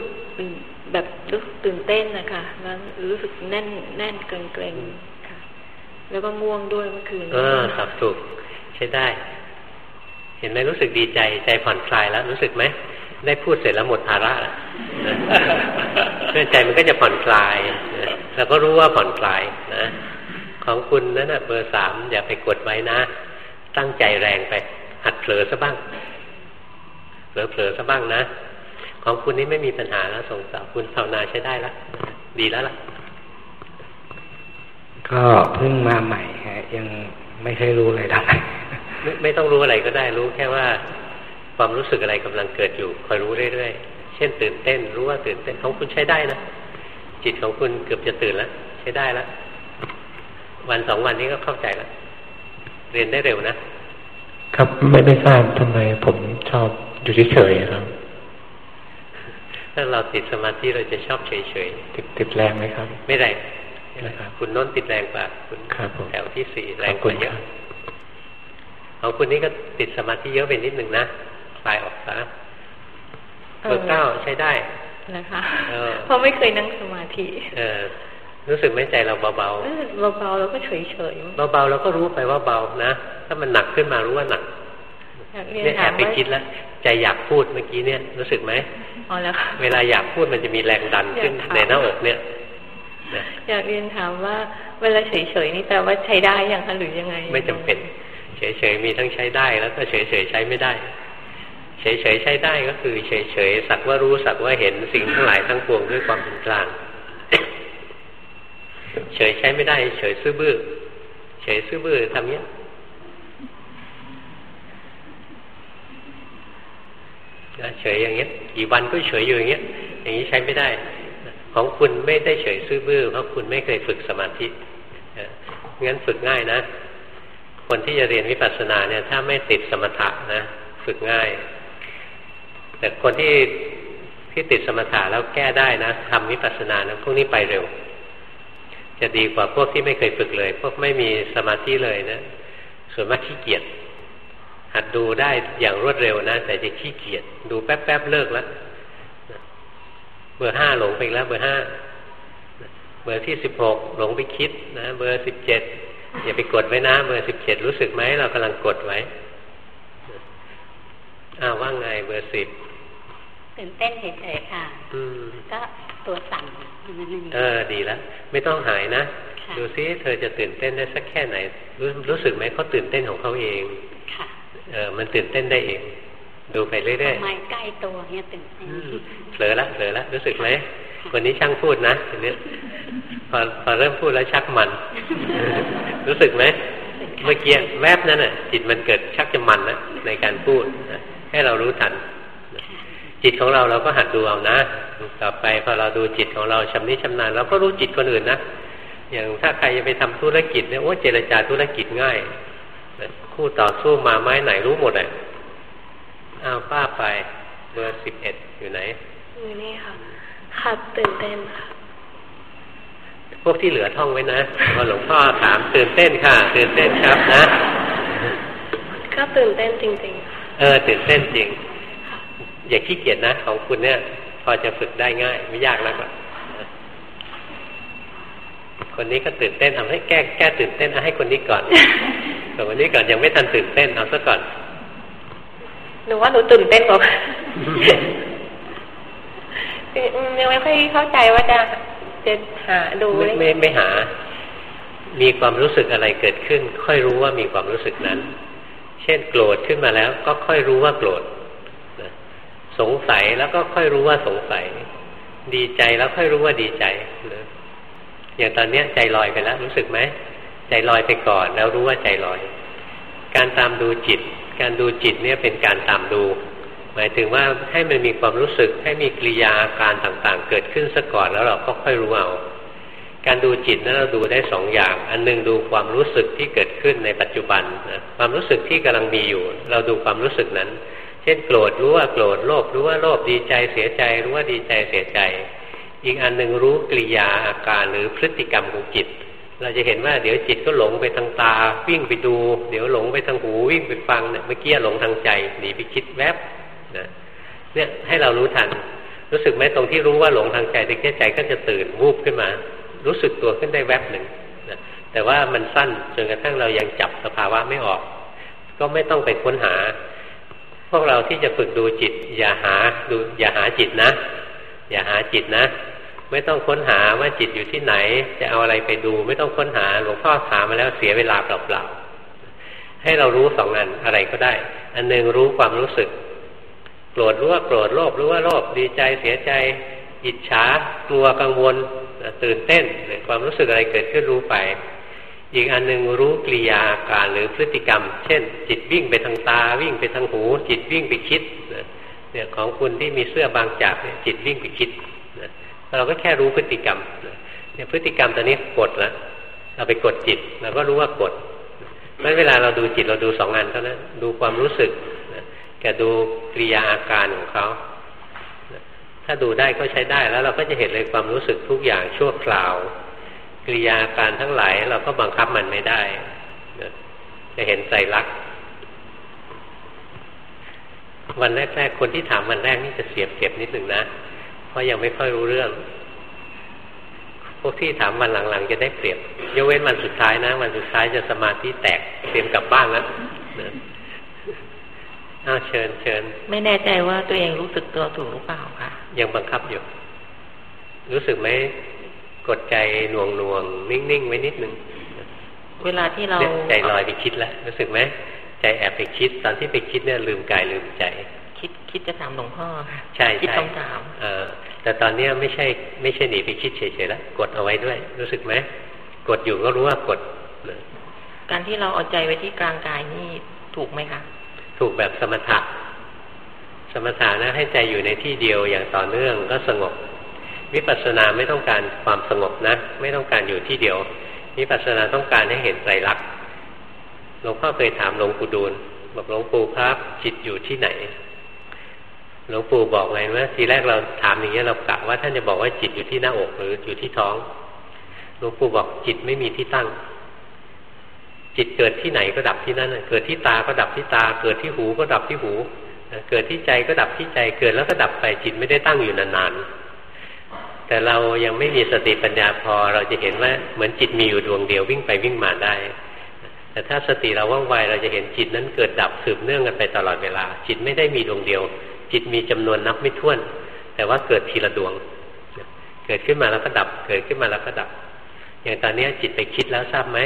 แบบรู้สึกตื่นเต้นนะคะแล้วรู้สึกแน่นแน่นเกรงเกรงค่ะ แล้วก็ง่วงด้วยเมื่อคืนเออครับถูกใช้ได้ เห็นไหมรู้สึกดีใจใจผ่อนคลายแล้ว รู้สึกไหมได้พูดเสร็จแล้วหมดภาระแล้วเพื่อใจมันก็จะผ่อนคลายแล้วก็รู้ว่าผ่อนคลายนะ ของคุณนั่นนะเบอร์สามอย่าไปกดไว้นะ ตั้งใจแรงไป หัดเผลอซะบ้างเผลอเผลอซะบ้างนะ ของคุณนี้ไม่มีปัญหาแล้วส่งสาวคุณภาวนาใช้ได้แล้วดีแล้วล่ะ ก็เพิ่งมาใหม่ฮะยังไม่เคยรู้อะไรได้น ไม่ไม่ต้องรู้อะไรก็ได้รู้แค่ว่าความรู้สึกอะไรกำลังเกิดอยู่คอยรู้เรื่อยๆ เช่นตื่นเต้น รู้ว่าตื่นเต้นของคุณใช้ได้นะจิตของคุณเกือบจะตื่นแล้วใช้ได้แล้ววันสองวันนี้ก็เข้าใจแล้วเรียนได้เร็วนะครับไม่ได้ทราบทำไมผมชอบอยู่เฉยๆครับถ้าเราติดสมาธิเราจะชอบเฉยๆติดติดแรงไหมครับ ไม่แรงนะครับ คุณน้นติดแรงกว่าคุณแถวที่สี่แรงกว่าเยอะ ของคุณนี่ก็ติดสมาธิเยอะไปนิดหนึ่งนะคลายออกซะเบอร์เก้าใช้ได้นะคะเพราะไม่เคยนั่งสมาธิ เออ รู้สึกไหมใจเราเบาเบาเบาๆแล้วก็เฉยเฉยเบาๆแล้วก็รู้ไปว่าเบานะ ถ้ามันหนักขึ้นมารู้ว่าหนักเนี่ยแอบไปคิดแล้วใจอยากพูดเมื่อกี้เนี่ยรู้สึกไหมอ๋อแล้วเวลาอยากพูดมันจะมีแรงดันขึ้นในหน้าอกเนี่ยอยากเรียนถามว่าเวลาเฉยๆนี่แปลว่าใช้ได้ยังคะหรือยังไง ไม่จำเป็น เฉยๆมีทั้งใช้ได้แล้วก็เฉยๆใช้ไม่ได้ เฉยๆใช้ได้ก็คือ เฉยๆสักว่ารู้สักว่าเห็นสิ่งทั้งหลายทั้งปวงด้วยความเป็นกลาง เฉยใช้ไม่ได้ เฉยซื่อบื้อเฉยซื่อบื้อทำเนี้ยเฉยอย่างเงี้ยกี่วันก็เฉยอยู่อย่างเงี้ย อย่างนี้ใช้ไม่ได้ ของคุณไม่ได้เฉยซื่อบื้อเพราะคุณไม่เคยฝึกสมาธิงั้นฝึกง่ายนะ คนที่จะเรียนวิปัสสนาเนี่ย ถ้าไม่ติดสมถะนะ ฝึกง่าย แต่คนที่ที่ติดสมถะแล้วแก้ได้นะทำวิปัสสนานะพวกนี้ไปเร็ว จะดีกว่าพวกที่ไม่เคยฝึกเลย พวกไม่มีสมาธิเลยนะส่วนมากขี้เกียจหัดดูได้อย่างรวดเร็วนะ แต่จะขี้เกียจดูแป๊บๆเลิกแล้วเบอร์ห้าหลงไปแล้วเบอร์ห้าเบอร์ที่สิบหกหลงไปคิดนะ เบอร์สิบเจ็ด อย่าไปกดไว้นะเบอร์สิบเจ็ดรู้สึกไหมเรากำลังกดไว้อ้าวว่าไงเบอร์สิบตื่นเต้นเฉยๆค่ะอืมก็ตัวสั่นเออดีแล้วไม่ต้องหายนะ ดูซิเธอจะตื่นเต้นได้สักแค่ไหน รู้รู้สึกไหมเขาตื่นเต้นของเขาเองค่ะเออมันตื่นเต้นได้เอง ดูไปเรื่อยๆทำไมใกล้ตัวเนี่ยตื่นเต้นเผลอละเผลอละรู้สึกไหม คนนี้ช่างพูดนะทีนี้พอพอเริ่มพูดแล้วชักมัน รู้สึกไหมเมื่อกี้แวบนั้นน่ะ จิตมันเกิดชักจะมันนะในการพูดให้เรารู้ทัน จิตของเราเราก็หัดดูเอานะต่อไปพอเราดูจิตของเราชำนิชำนาญเราก็รู้จิตคนอื่นนะอย่างถ้าใครจะไปทำธุรกิจเนี่ยโอ้เจรจาธุรกิจง่ายคู่ต่อสู้มาไม้ไหนรู้หมดเลยอ้าวป้าไปเบอร์สิบเอ็ดอยู่ไหนอยู่นี่ค่ะ ขับตื่นเต้นค่ะพวกที่เหลือท่องไว้นะพอหลวงพ่อถามตื่นเต้นค่ะ ตื่นเต้นครับนะ ก็ตื่นเต้นจริงๆ เออ ตื่นเต้นจริง อย่าขี้เกียจนะ ของคุณเนี่ย พอจะฝึกได้ง่าย ไม่ยากนักหรอกคนนี้ก็ตื่นเต้นทำให้แก้แก้ตื่นเต้นเอาให้คนนี้ก่อนแต่วันนี้ก่อนยังไม่ทันตื่นเต้นเอาซะก่อนหนูว่าหนูตื่นเต้นกว่า ยังไม่ค่อยเข้าใจว่าจะจะหาดูไม่ไม่ไม่หา มีความรู้สึกอะไรเกิดขึ้น ค่อยรู้ว่ามีความรู้สึกนั้น เช่นโกรธขึ้นมาแล้ว ก็ค่อยรู้ว่าโกรธสงสัยแล้วก็ค่อยรู้ว่าสงสัย ดีใจแล้วค่อยรู้ว่าดีใจนะอย่างตอนเนี้ยใจลอยไปแล้ว รู้สึกไหมใจลอยไปก่อน แล้วรู้ว่าใจลอย การตามดูจิต การดูจิตเนี่ยเป็นการตามดู หมายถึงว่าให้มันมีความรู้สึกให้มีกิริยาอาการต่างๆ เกิดขึ้นซะก่อนแล้วเราก็ค่อยรู้เอาการดูจิตนั้นเราดูได้สองอย่าง อันนึงดูความรู้สึกที่เกิดขึ้นในปัจจุบันนะความรู้สึกที่กำลังมีอยู่ เราดูความรู้สึกนั้น เช่นโกรธรู้ว่าโกรธโลภรู้ว่าโลภดีใจเสียใจรู้ว่าดีใจเสียใจ อีกอันหนึ่งรู้กิริยาอาการหรือพฤติกรรมของจิต เราจะเห็นว่าเดี๋ยวจิตก็หลงไปทางตา วิ่งไปดู เดี๋ยวหลงไปทางหูวิ่งไปฟังเนี่ยเมื่อกี้หลงทางใจหนีไปคิดแวบ นะเนี่ยให้เรารู้ทัน รู้สึกไหมตรงที่รู้ว่าหลงทางใจตะกี้ใจก็จะตื่นวูบขึ้นมา รู้สึกตัวขึ้นได้แวบหนึ่งนะแต่ว่ามันสั้นจนกระทั่งเรายังจับสภาวะไม่ออก ก็ไม่ต้องไปค้นหา พวกเราที่จะฝึกดูจิต อย่าหาดูอย่าหาจิตนะ อย่าหาจิตนะ ไม่ต้องค้นหาว่าจิตอยู่ที่ไหน จะเอาอะไรไปดู ไม่ต้องค้นหาหลวงพ่อถามมาแล้วเสียเวลาเปล่าๆให้เรารู้สองอันอะไรก็ได้ อันหนึ่งรู้ความรู้สึก โกรธรู้ว่าโกรธโลภรู้ว่าโลภดีใจเสียใจอิจฉากลัวกังวลตื่นเต้นความรู้สึกอะไรเกิดขึ้นรู้ไป อีกอันหนึ่งรู้กิริยาการหรือพฤติกรรม เช่น จิตวิ่งไปทางตาวิ่งไปทางหู จิตวิ่งไปคิดเนี่ยของคุณที่มีเสื้อบางจากเนี่ยจิตวิ่งไปคิดเราก็แค่รู้พฤติกรรมเนี่ยพฤติกรรมตอนนี้กดแล้วเราไปกดจิตเราก็รู้ว่ากดเพราะเวลาเราดูจิตเราดูสองงานเท่านั้นดูความรู้สึก กับดูกิริยาอาการของเขา ถ้าดูได้ก็ใช้ได้แล้วเราก็จะเห็นเลยความรู้สึกทุกอย่างชั่วคราวกิริยาการทั้งหลายเราก็บังคับมันไม่ได้ จะเห็นใจรัก วันแรกๆคนที่ถามวันแรกนี่จะเสียบเก็บนิดหนึ่งนะ เพราะยังไม่ค่อยรู้เรื่อง พวกที่ถามวันหลังๆ จะได้เปรียบยกเว้นวันสุดท้ายนะ วันสุดท้ายจะสมาธิแตกเตรียมกลับบ้านแล้ว อ้าวเชิญเชิญไม่แน่ใจว่าตัวเองรู้สึกตัวถูกหรือเปล่าค่ะ ยังบังคับอยู่ รู้สึกไหมกดใจหน่วงหน่วงนิ่งๆไว้นิดนึงเวลาที่เราใจลอยไปคิดแล้วรู้สึกไหมใจแอบไปคิด ตอนที่ไปคิดเนี่ยลืมกายลืมใจ คิดคิดจะถามหลวงพ่อค่ะใช่คิดต้องถามเออแต่ตอนเนี้ยไม่ใช่ไม่ใช่หนีไปคิดเฉยๆแล้วกดเอาไว้ด้วย รู้สึกไหมกดอยู่ก็รู้ว่ากดการที่เราเอาใจไว้ที่กลางกายนี่ถูกไหมคะ ถูกแบบสมถะ สมถะนะให้ใจอยู่ในที่เดียวอย่างต่อเนื่องก็สงบ วิปัสสนาไม่ต้องการความสงบนะ ไม่ต้องการอยู่ที่เดียว วิปัสสนาต้องการให้เห็นใจรักหลวงพ่อเคยถามหลวงปู่ดูลบอกหลวงปู่ครับ จิตอยู่ที่ไหน หลวงปู่บอกไงว่าทีแรกเราถามอย่างนี้เรากะว่าท่านจะบอกว่าจิตอยู่ที่หน้าอกหรืออยู่ที่ท้อง หลวงปู่บอกจิตไม่มีที่ตั้ง จิตเกิดที่ไหนก็ดับที่นั่นเกิดที่ตาก็ดับที่ตา เกิดที่หูก็ดับที่หูเกิดที่ใจก็ดับที่ใจเกิดแล้วก็ดับไปจิตไม่ได้ตั้งอยู่นานๆ แต่เรายังไม่มีสติปัญญาพอเราจะเห็นว่าเหมือนจิตมีอยู่ดวงเดียววิ่งไปวิ่งมาได้ แต่ถ้าสติเราว่องไวเราจะเห็นจิตนั้นเกิดดับสืบเนื่องกันไปตลอดเวลา จิตไม่ได้มีดวงเดียว จิตมีจำนวนนับไม่ถ้วน แต่ว่าเกิดทีละดวง เกิดขึ้นมาแล้วก็ดับ เกิดขึ้นมาแล้วก็ดับ อย่างตอนนี้จิตไปคิดแล้วทราบไหม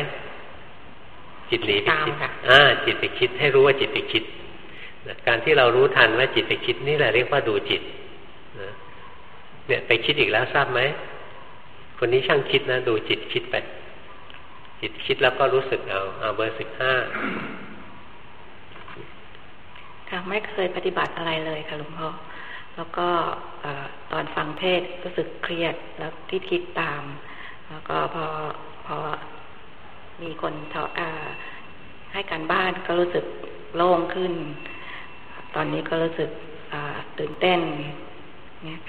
จิตหนีไปคิดอ่าจิตไปคิด ให้รู้ว่าจิตไปคิดการที่เรารู้ทันว่าจิตไปคิดนี่แหละเรียกว่าดูจิตเนี่ยไปคิดอีกแล้วทราบไหมคนนี้ช่างคิดนะ ดูจิตคิดไป จิตคิดแล้วก็รู้สึกเอาเอาเบอร์สิบห้าค่ะไม่เคยปฏิบัติอะไรเลยค่ะหลวงพ่อแล้วก็ตอนฟังเทศรู้สึกเครียดแล้วที่คิดตาม แล้วก็พอพอ มีคนเทาให้การบ้านก็รู้สึกโล่งขึ้น ตอนนี้ก็รู้สึกตื่นเต้น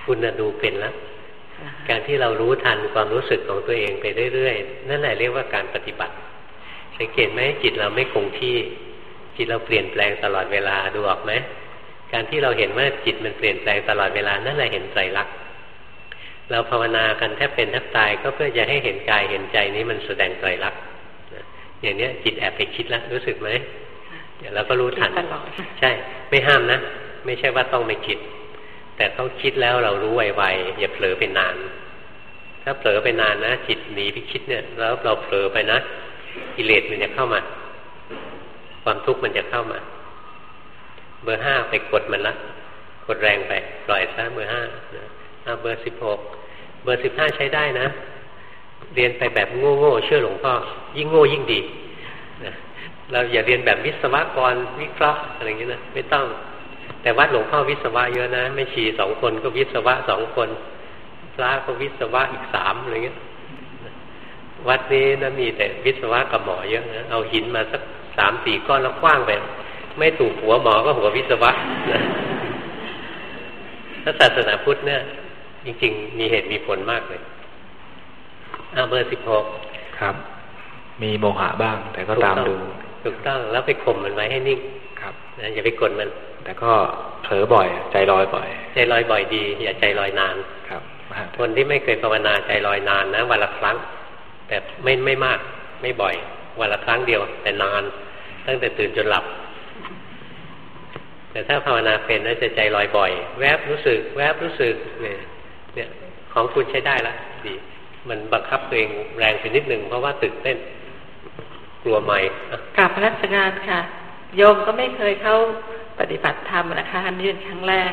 คุณดูเป็นแล้ว การที่เรารู้ทันความรู้สึกของตัวเองไปเรื่อยๆ นั่นแหละเรียกว่าการปฏิบัติ สังเกตไหมจิตเราไม่คงที่ จิตเราเปลี่ยนแปลงตลอดเวลาดูออกไหมการที่เราเห็นว่าจิตมันเปลี่ยนแปลงตลอดเวลานั่นแหละเห็นใจรักเราภาวนากันแทบเป็นแทบตายก็เพื่อจะให้เห็นกายเห็นใจนี้มันแสดงใจรัก อย่างเนี้ยจิตแอบไปคิดแล้วรู้สึกไหมเดี๋ยวเราก็รู้ทันใช่ ไม่ห้ามนะ ไม่ใช่ว่าต้องไม่คิด แต่ต้องคิดแล้วเรารู้ไวๆอย่าเผลอไปนาน ถ้าเผลอไปนานนะจิตหนีไปคิดเนี่ย แล้วเราเผลอไปนะกิเลสมันจะเข้ามา ความทุกข์มันจะเข้ามา เบอร์ห้าไปกดมันละกดแรงไปปล่อยซะเบอร์ห้าเอาเบอร์สิบหกเบอร์สิบห้าใช้ได้นะ เรียนไปแบบโง่โง่เชื่อหลวงพ่อยิ่งโง่ยิ่งดีนะเราอย่าเรียนแบบวิศวกรวิเคราะห์อะไรอย่างนี้นะไม่ต้อง แต่วัดหลวงพ่อวิศวะเยอะนะไม่ชีสองคนก็วิศวะสองคนพระก็วิศวะอีกสามอะไรเงี้ยวัดนี้นะมีแต่วิศวะกับหมอเยอะนะเอาหินมาสักสามสี่ก้อนแล้วคว้างไปไม่ถูกหัวหมอก็หัววิศวะนะถ้าศาสนาพุทธเนี่ยจริง ๆ มีเหตุมีผลมากเลย อาเบอร์สิบหกครับ มีโมหะบ้าง แต่ก็ตามดูถูกต้องแล้วไปข่มมันไว้ให้นิ่งครับอย่าไปกดมัน แต่ก็เผลอบ่อย ใจลอยบ่อย ใจลอยบ่อยดี อย่าใจลอยนานครับคนที่ไม่เคยภาวนาใจลอยนานนะวันละครั้ง แต่ไม่ไม่มาก ไม่บ่อย วันละครั้งเดียว แต่นาน ตั้งแต่ตื่นจนหลับ แต่ถ้าภาวนาเป็นน่าจะใจลอยบ่อย แวบรู้สึก แวบรู้สึกเนี่ยเนี่ยของคุณใช้ได้ละดี มันบังคับตัวเองแรงไปนิดหนึ่งเพราะว่าตื่นเต้นกลัวใหม่กราบพระราชการค่ะ โยมก็ไม่เคยเข้าปฏิบัติธรรมนะคะอันนี้เป็นครั้งแรก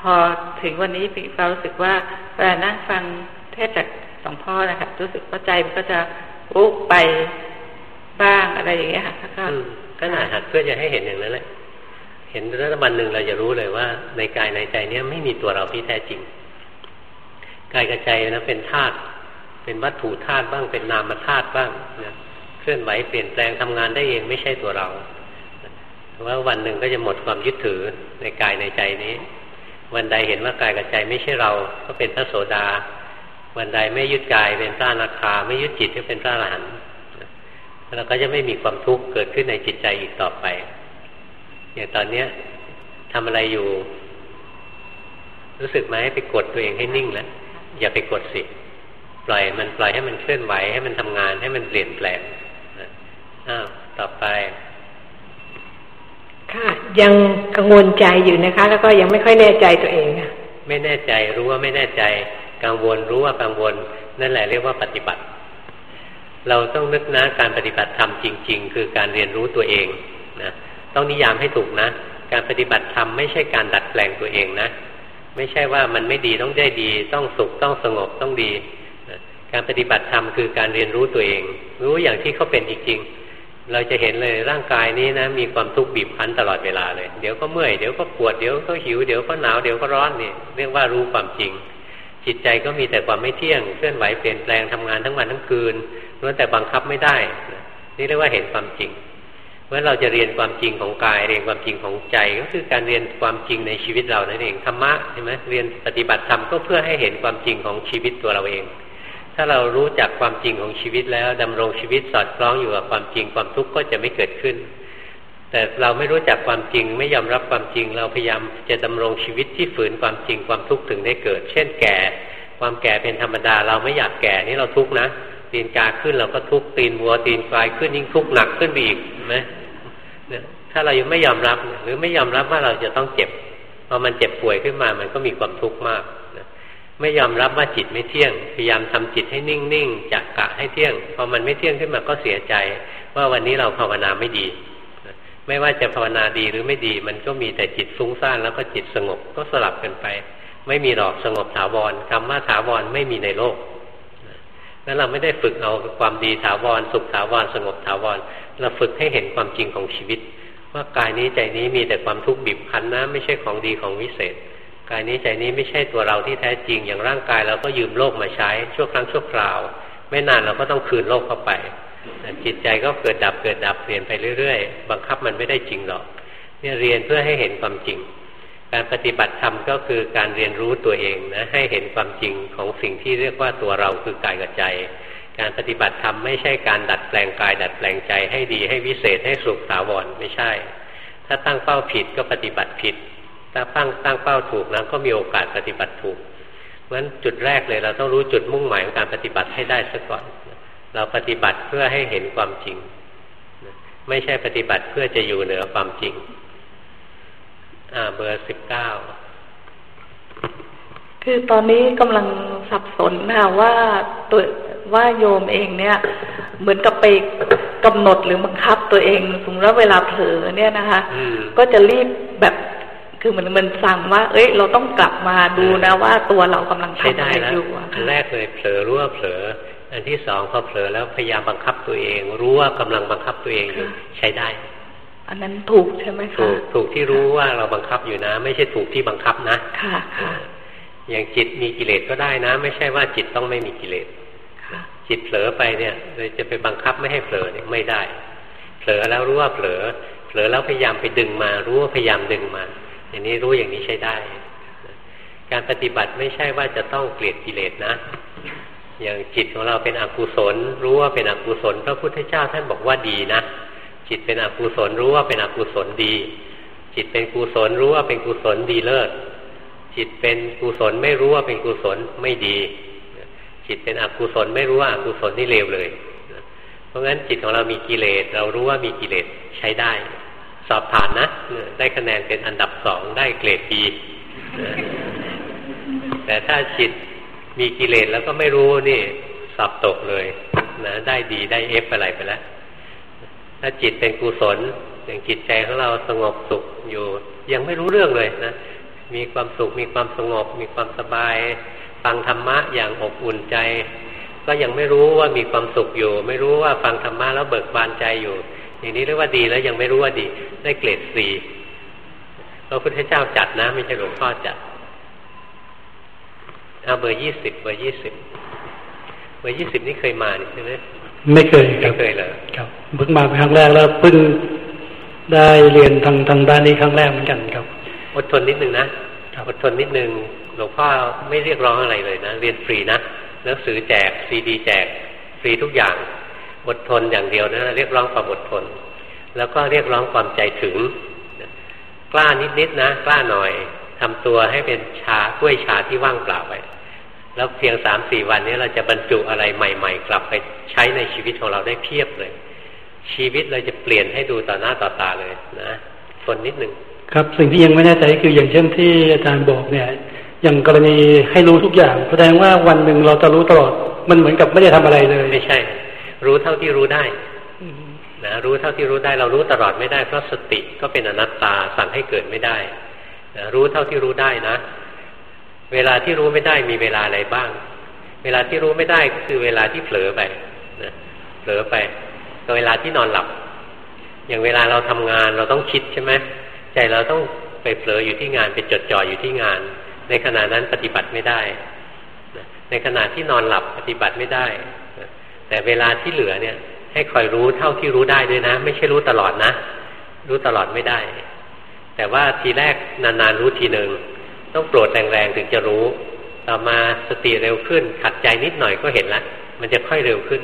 พอถึงวันนี้เรารู้สึกว่าเวลานั่งฟังเทศจากสองพ่อนะคะรู้สึกว่าใจมันก็จะวุบไปบ้างอะไรอย่างเงี้ยค่ะก็ก็น่าหัดเพื่อจะให้เห็นอย่างนั้นแหละเห็นแล้ววันหนึ่งเราจะรู้เลยว่า ในกายในใจเนี้ยไม่มีตัวเราที่แท้จริงกายกับใจนะเป็นธาตุ เป็นวัตถุธาตุบ้างเป็นนามธาตุบ้างนะเคลื่อนไหวเปลี่ยนแปลงทำงานได้เองไม่ใช่ตัวเราว่าวันหนึ่งก็จะหมดความยึดถือในกายในใจนี้ วันใดเห็นว่ากายกับใจไม่ใช่เรา ก็เป็นพระโสดา วันใดไม่ยึดกายเป็นพระนาคา ไม่ยึดจิตก็เป็นพระอรหันต์เราก็จะไม่มีความทุกข์เกิดขึ้นในจิตใจอีกต่อไปอย่างตอนเนี้ยทำอะไรอยู่ รู้สึกไหมไปกดตัวเองให้นิ่งแล้วอย่าไปกดสิ ปล่อยมันปล่อยให้มันเคลื่อนไหวให้มันทำงานให้มันเปลี่ยนแปลงอ้าวต่อไป ค่ะ ยังกังวลใจอยู่นะคะ แล้วก็ยังไม่ค่อยแน่ใจตัวเองค่ะไม่แน่ใจรู้ว่าไม่แน่ใจ กังวลรู้ว่ากังวล นั่นแหละเรียกว่าปฏิบัติ เราต้องนึกนะการปฏิบัติธรรมจริง ๆ คือการเรียนรู้ตัวเองนะต้องนิยามให้ถูกนะ การปฏิบัติธรรมไม่ใช่การดัดแปลงตัวเองนะ ไม่ใช่ว่ามันไม่ดีต้องได้ดี ต้องสุขต้องสงบต้องดีนะ การปฏิบัติธรรมคือการเรียนรู้ตัวเอง รู้อย่างที่เขาเป็นจริงๆ เราจะเห็นเลยร่างกายนี้นะมีความทุกข์บีบคั้นตลอดเวลาเลย เดี๋ยวก็เมื่อยเดี๋ยวก็ปวดเดี๋ยวก็หิวเดี๋ยวก็หนาวเดี๋ยวก็ร้อนนี่เรียกว่ารู้ความจริง จิตใจก็มีแต่ความไม่เที่ยงเคลื่อนไหวเปลี่ยนแปลงทำงานทั้งวันทั้งคืนล้วนแต่บังคับไม่ได้ นี่เรียกว่าเห็นความจริงเมื่อเราจะเรียนความจริงของกาย เรียนความจริงของใจ ก็คือการเรียนความจริงในชีวิตเรานั่นเองธรรมะใช่ไหมเรียนปฏิบัติธรรมก็เพื่อให้เห็นความจริงของชีวิตตัวเราเอง ถ้าเรารู้จักความจริงของชีวิตแล้วดำรงชีวิตสอดคล้องอยู่กับความจริงความทุกข์ก็จะไม่เกิดขึ้น แต่เราไม่รู้จักความจริงไม่ยอมรับความจริง เราพยายามจะดำรงชีวิตที่ฝืนความจริงความทุกข์ถึงได้เกิด เช่นแก่ ความแก่เป็นธรรมดา เราไม่อยากแก่นี่เราทุกข์นะตีนกาขึ้นเราก็ทุกข์ตีนวัวตีนควายขึ้นยิ่งทุกข์หนักขึ้นไปอีกไหมเนี่ยถ้าเรายังไม่ยอมรับหรือไม่ยอมรับว่าเราจะต้องเจ็บพอมันเจ็บป่วยขึ้นมามันก็มีความทุกข์มาก ไม่ยอมรับว่าจิตไม่เที่ยง พยายามทำจิตให้นิ่งๆจักกะให้เที่ยง พอมันไม่เที่ยงขึ้นมาก็เสียใจ ว่าวันนี้เราภาวนาไม่ดี ไม่ว่าจะภาวนาดีหรือไม่ดี มันก็มีแต่จิตฟุ้งซ่านแล้วก็จิตสงบก็สลับกันไป ไม่มีหรอกสงบถาวรคำว่าถาวรไม่มีในโลกแล้วเราไม่ได้ฝึกเอาความดีถาวรสุขถาวรสงบถาวรเราฝึกให้เห็นความจริงของชีวิต ว่ากายนี้ใจนี้มีแต่ความทุกข์บีบคั้นนะไม่ใช่ของดีของวิเศษ กายนี้ใจนี้ไม่ใช่ตัวเราที่แท้จริง อย่างร่างกายเราก็ยืมโลกมาใช้ ชั่วครั้งชั่วคราว ไม่นานเราก็ต้องคืนโลกเข้าไป จิตใจก็เกิดดับเกิดดับเปลี่ยนไปเรื่อยๆ บังคับมันไม่ได้จริงหรอก เนี่ยเรียนเพื่อให้เห็นความจริง การปฏิบัติธรรมก็คือการเรียนรู้ตัวเองนะให้เห็นความจริงของสิ่งที่เรียกว่าตัวเราคือกายกับใจ การปฏิบัติธรรมไม่ใช่การดัดแปลงกาย ดัดแปลงใจให้ดีให้วิเศษให้สุขถาวรไม่ใช่ ถ้าตั้งเป้าผิดก็ปฏิบัติผิด ถ้าตั้งตั้งเป้าถูกนั้นก็มีโอกาสปฏิบัติถูกเพราะฉะนั้นจุดแรกเลยเราต้องรู้จุดมุ่งหมายของการปฏิบัติให้ได้ซะก่อน เราปฏิบัติเพื่อให้เห็นความจริง ไม่ใช่ปฏิบัติเพื่อจะอยู่เหนือความจริง อ่าเบอร์สิบเก้าคือตอนนี้กำลังสับสนนะว่าตัวว่าโยมเองเนี่ย เหมือนกับไปกำหนดหรือบังคับตัวเอง สมมติว่าเวลาเผลอเนี่ยนะคะ ก็จะรีบแบบ คือมันมันสั่งว่า เอ้ย เราต้องกลับมาดูนะว่าตัวเรากำลังทำอะไรอยู่อันแรกเลยเผลอรู้ว่าเผลอ อันที่สองพอเผลอแล้วพยายามบังคับตัวเอง รู้ว่ากำลังบังคับตัวเองอยู่ใช้ได้ อันนั้นถูกใช่ไหมคะถูกถูกที่รู้ว่าเราบังคับอยู่นะ ไม่ใช่ถูกที่บังคับนะ ค่ะค่ะอย่างจิตมีกิเลสก็ได้นะ ไม่ใช่ว่าจิตต้องไม่มีกิเลสจิตเผลอไปเนี่ยเลยจะไปบังคับไม่ให้เผลอเนี่ยไม่ได้ เผลอแล้วรู้ว่าเผลอ เผลอแล้วพยายามไปดึงมา รู้ว่าพยายามดึงมา อย่างนี้รู้อย่างนี้ใช้ได้ การปฏิบัติไม่ใช่ว่าจะต้องเกลียดกิเลสนะ อย่างจิตของเราเป็นอกุศล รู้ว่าเป็นอกุศล พระพุทธเจ้าท่านบอกว่าดีนะ จิตเป็นอกุศลรู้ว่าเป็นอกุศลดี จิตเป็นกุศลรู้ว่าเป็นกุศลดีเลิศ จิตเป็นกุศลไม่รู้ว่าเป็นกุศลไม่ดี จิตเป็นอกุศลไม่รู้ว่าอกุศลนี่เลวเลย เพราะงั้นจิตของเรามีกิเลสเรารู้ว่ามีกิเลสใช้ได้ สอบผ่านนะ ได้คะแนนเป็นอันดับสองได้เกรดดีแต่ถ้าจิตมีกิเลสแล้วก็ไม่รู้นี่สอบตกเลยนะได้ดีได้เอฟอะไรไปแล้ว ถ้าจิตเป็นกุศลอย่างจิตใจของเราสงบสุขอยู่ ยังไม่รู้เรื่องเลยนะมีความสุขมีความสงบ มีความสบายฟังธรรมะอย่างอบอุ่นใจ ก็ยังไม่รู้ว่ามีความสุขอยู่ ไม่รู้ว่าฟังธรรมะแล้วเบิกบานใจอยู่ อย่างนี้เรียกว่าดีแล้วยังไม่รู้ว่าดี ได้เกรดสี่พระพุทธเจ้าจัดนะ ไม่ใช่หลวงพ่อจัดเอาเบอร์ยี่สิบเบอร์ยี่สิบเบอร์ยี่สิบนี่เคยมาใช่ไหมไม่เคยไม่เคยเลยครับเพิ่งมาเป็นครั้งแรกแล้วเพิ่งได้เรียนทางทางด้านนี้ครั้งแรกเหมือนกันครับ อดทนนิดนึงนะอดทนนิดนึงหลวงพ่อไม่เรียกร้องอะไรเลยนะ เรียนฟรีนะหนังสือแจกซีดีแจกฟรีทุกอย่าง อดทนอย่างเดียวนะเรียกร้องความอดทน แล้วก็เรียกร้องความใจถึง กล้านิดๆนะกล้าหน่อยทำตัวให้เป็นชากล้วยชาที่ว่างเปล่าไปแล้วเพียงสามสี่วันนี้เราจะบรรจุอะไรใหม่ ๆ กลับไปใช้ในชีวิตของเราได้เพียบเลย ชีวิตเราจะเปลี่ยนให้ดูต่อหน้าต่อตาเลยนะทนนิดหนึ่งครับสิ่งที่ยังไม่แน่ใจคืออย่างเช่นที่อาจารย์บอกเนี่ยอย่างกรณีให้รู้ทุกอย่าง แสดงว่าวันหนึ่งเราจะรู้ตลอดมันเหมือนกับไม่ได้ทำอะไรเลย ไม่ใช่ รู้เท่าที่รู้ได้นะรู้เท่าที่รู้ได้เรารู้ตลอดไม่ได้เพราะสติก็เป็นอนัตตาสั่งให้เกิดไม่ได้นะรู้เท่าที่รู้ได้นะ เวลาที่รู้ไม่ได้มีเวลาอะไรบ้าง เวลาที่รู้ไม่ได้ก็คือเวลาที่เผลอไปนะเผลอไปกับเวลาที่นอนหลับ อย่างเวลาเราทำงานเราต้องคิดใช่ไหมใจเราต้องไปเผลออยู่ที่งานไปจดจ่ออยู่ที่งาน ในขณะนั้นปฏิบัติไม่ได้ ในขณะที่นอนหลับปฏิบัติไม่ได้ แต่เวลาที่เหลือเนี่ย ให้คอยรู้เท่าที่รู้ได้ด้วยนะ ไม่ใช่รู้ตลอดนะ รู้ตลอดไม่ได้ แต่ว่าทีแรกนานๆรู้ทีหนึ่งต้องโปรดแรงๆถึงจะรู้ ต่อมาสติเร็วขึ้น ขัดใจนิดหน่อยก็เห็นล้วมันจะค่อยเร็วขึ้น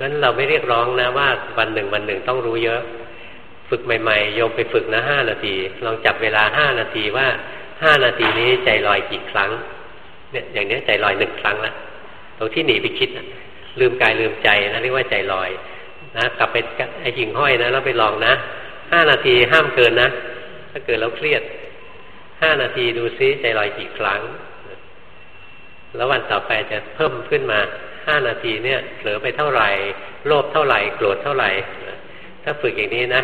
นั้นเราไม่เรียกร้องนะว่าวันหนึ่งวันหนึ่งต้องรู้เยอะ ฝึกใหม่ๆโยมไปฝึกนะห้านาที ลองจับเวลาห้านาทีว่าห้านาทีนี้ใจลอยกี่ครั้ง เนี่ยอย่างนี้ใจลอยหนึ่งครั้งละตรงที่หนีไปคิด ลืมกายลืมใจนะเรียกว่าใจลอยนะกลับไปไอ้หิ่งห้อยนะแล้วไปลองนะห้านาทีห้ามเกินนะ ถ้าเกิดแล้วเครียดห้านาทีดูซิใจลอยกี่ครั้ง แล้ววันต่อไปจะเพิ่มขึ้นมาห้านาทีเนี่ยเผลอไปเท่าไหร่ โลภเท่าไหร่โกรธเท่าไหร่ ถ้าฝึกอย่างนี้นะ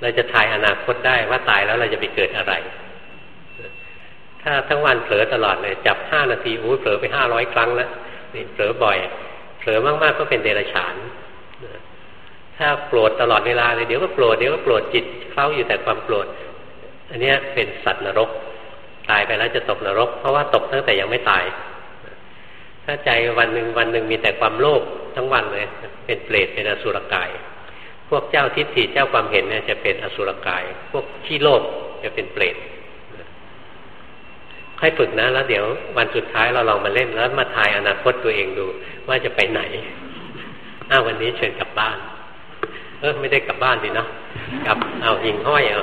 เราจะทายอนาคตได้ว่าตายแล้วเราจะไปเกิดอะไร ถ้าทั้งวันเผลอตลอดเลยจับห้านาทีโอ้เผลอไปห้าร้อยครั้งแล้วนี่เผลอบ่อย ผลอมากๆก็เป็นเดรัจฉานถ้าโกรธตลอดเวลาเลยเดี๋ยวก็โกรธเดี๋ยวก็โกรธจิตเคล้าอยู่แต่ความโกรธอันนี้เป็นสัตว์นรก ตายไปแล้วจะตกนรก เพราะว่าตกตั้งแต่ยังไม่ตาย ถ้าใจวันหนึ่งวันหนึ่งมีแต่ความโลภทั้งวันเลย เป็นเปรตเป็นอสุรกาย พวกเจ้าทิฏฐิเจ้าความเห็นเนี่ยจะเป็นอสุรกาย พวกขี้โลภจะเป็นเปรต ค่อยฝึกนะ แล้วเดี๋ยววันสุดท้ายเราลองมาเล่นแล้วมาทายอนาคตตัวเองดู ว่าจะไปไหนอ้าววันนี้เชิญกลับบ้าน เออไม่ได้กลับบ้านดิเนาะกลับเอาหิงห้อยเอา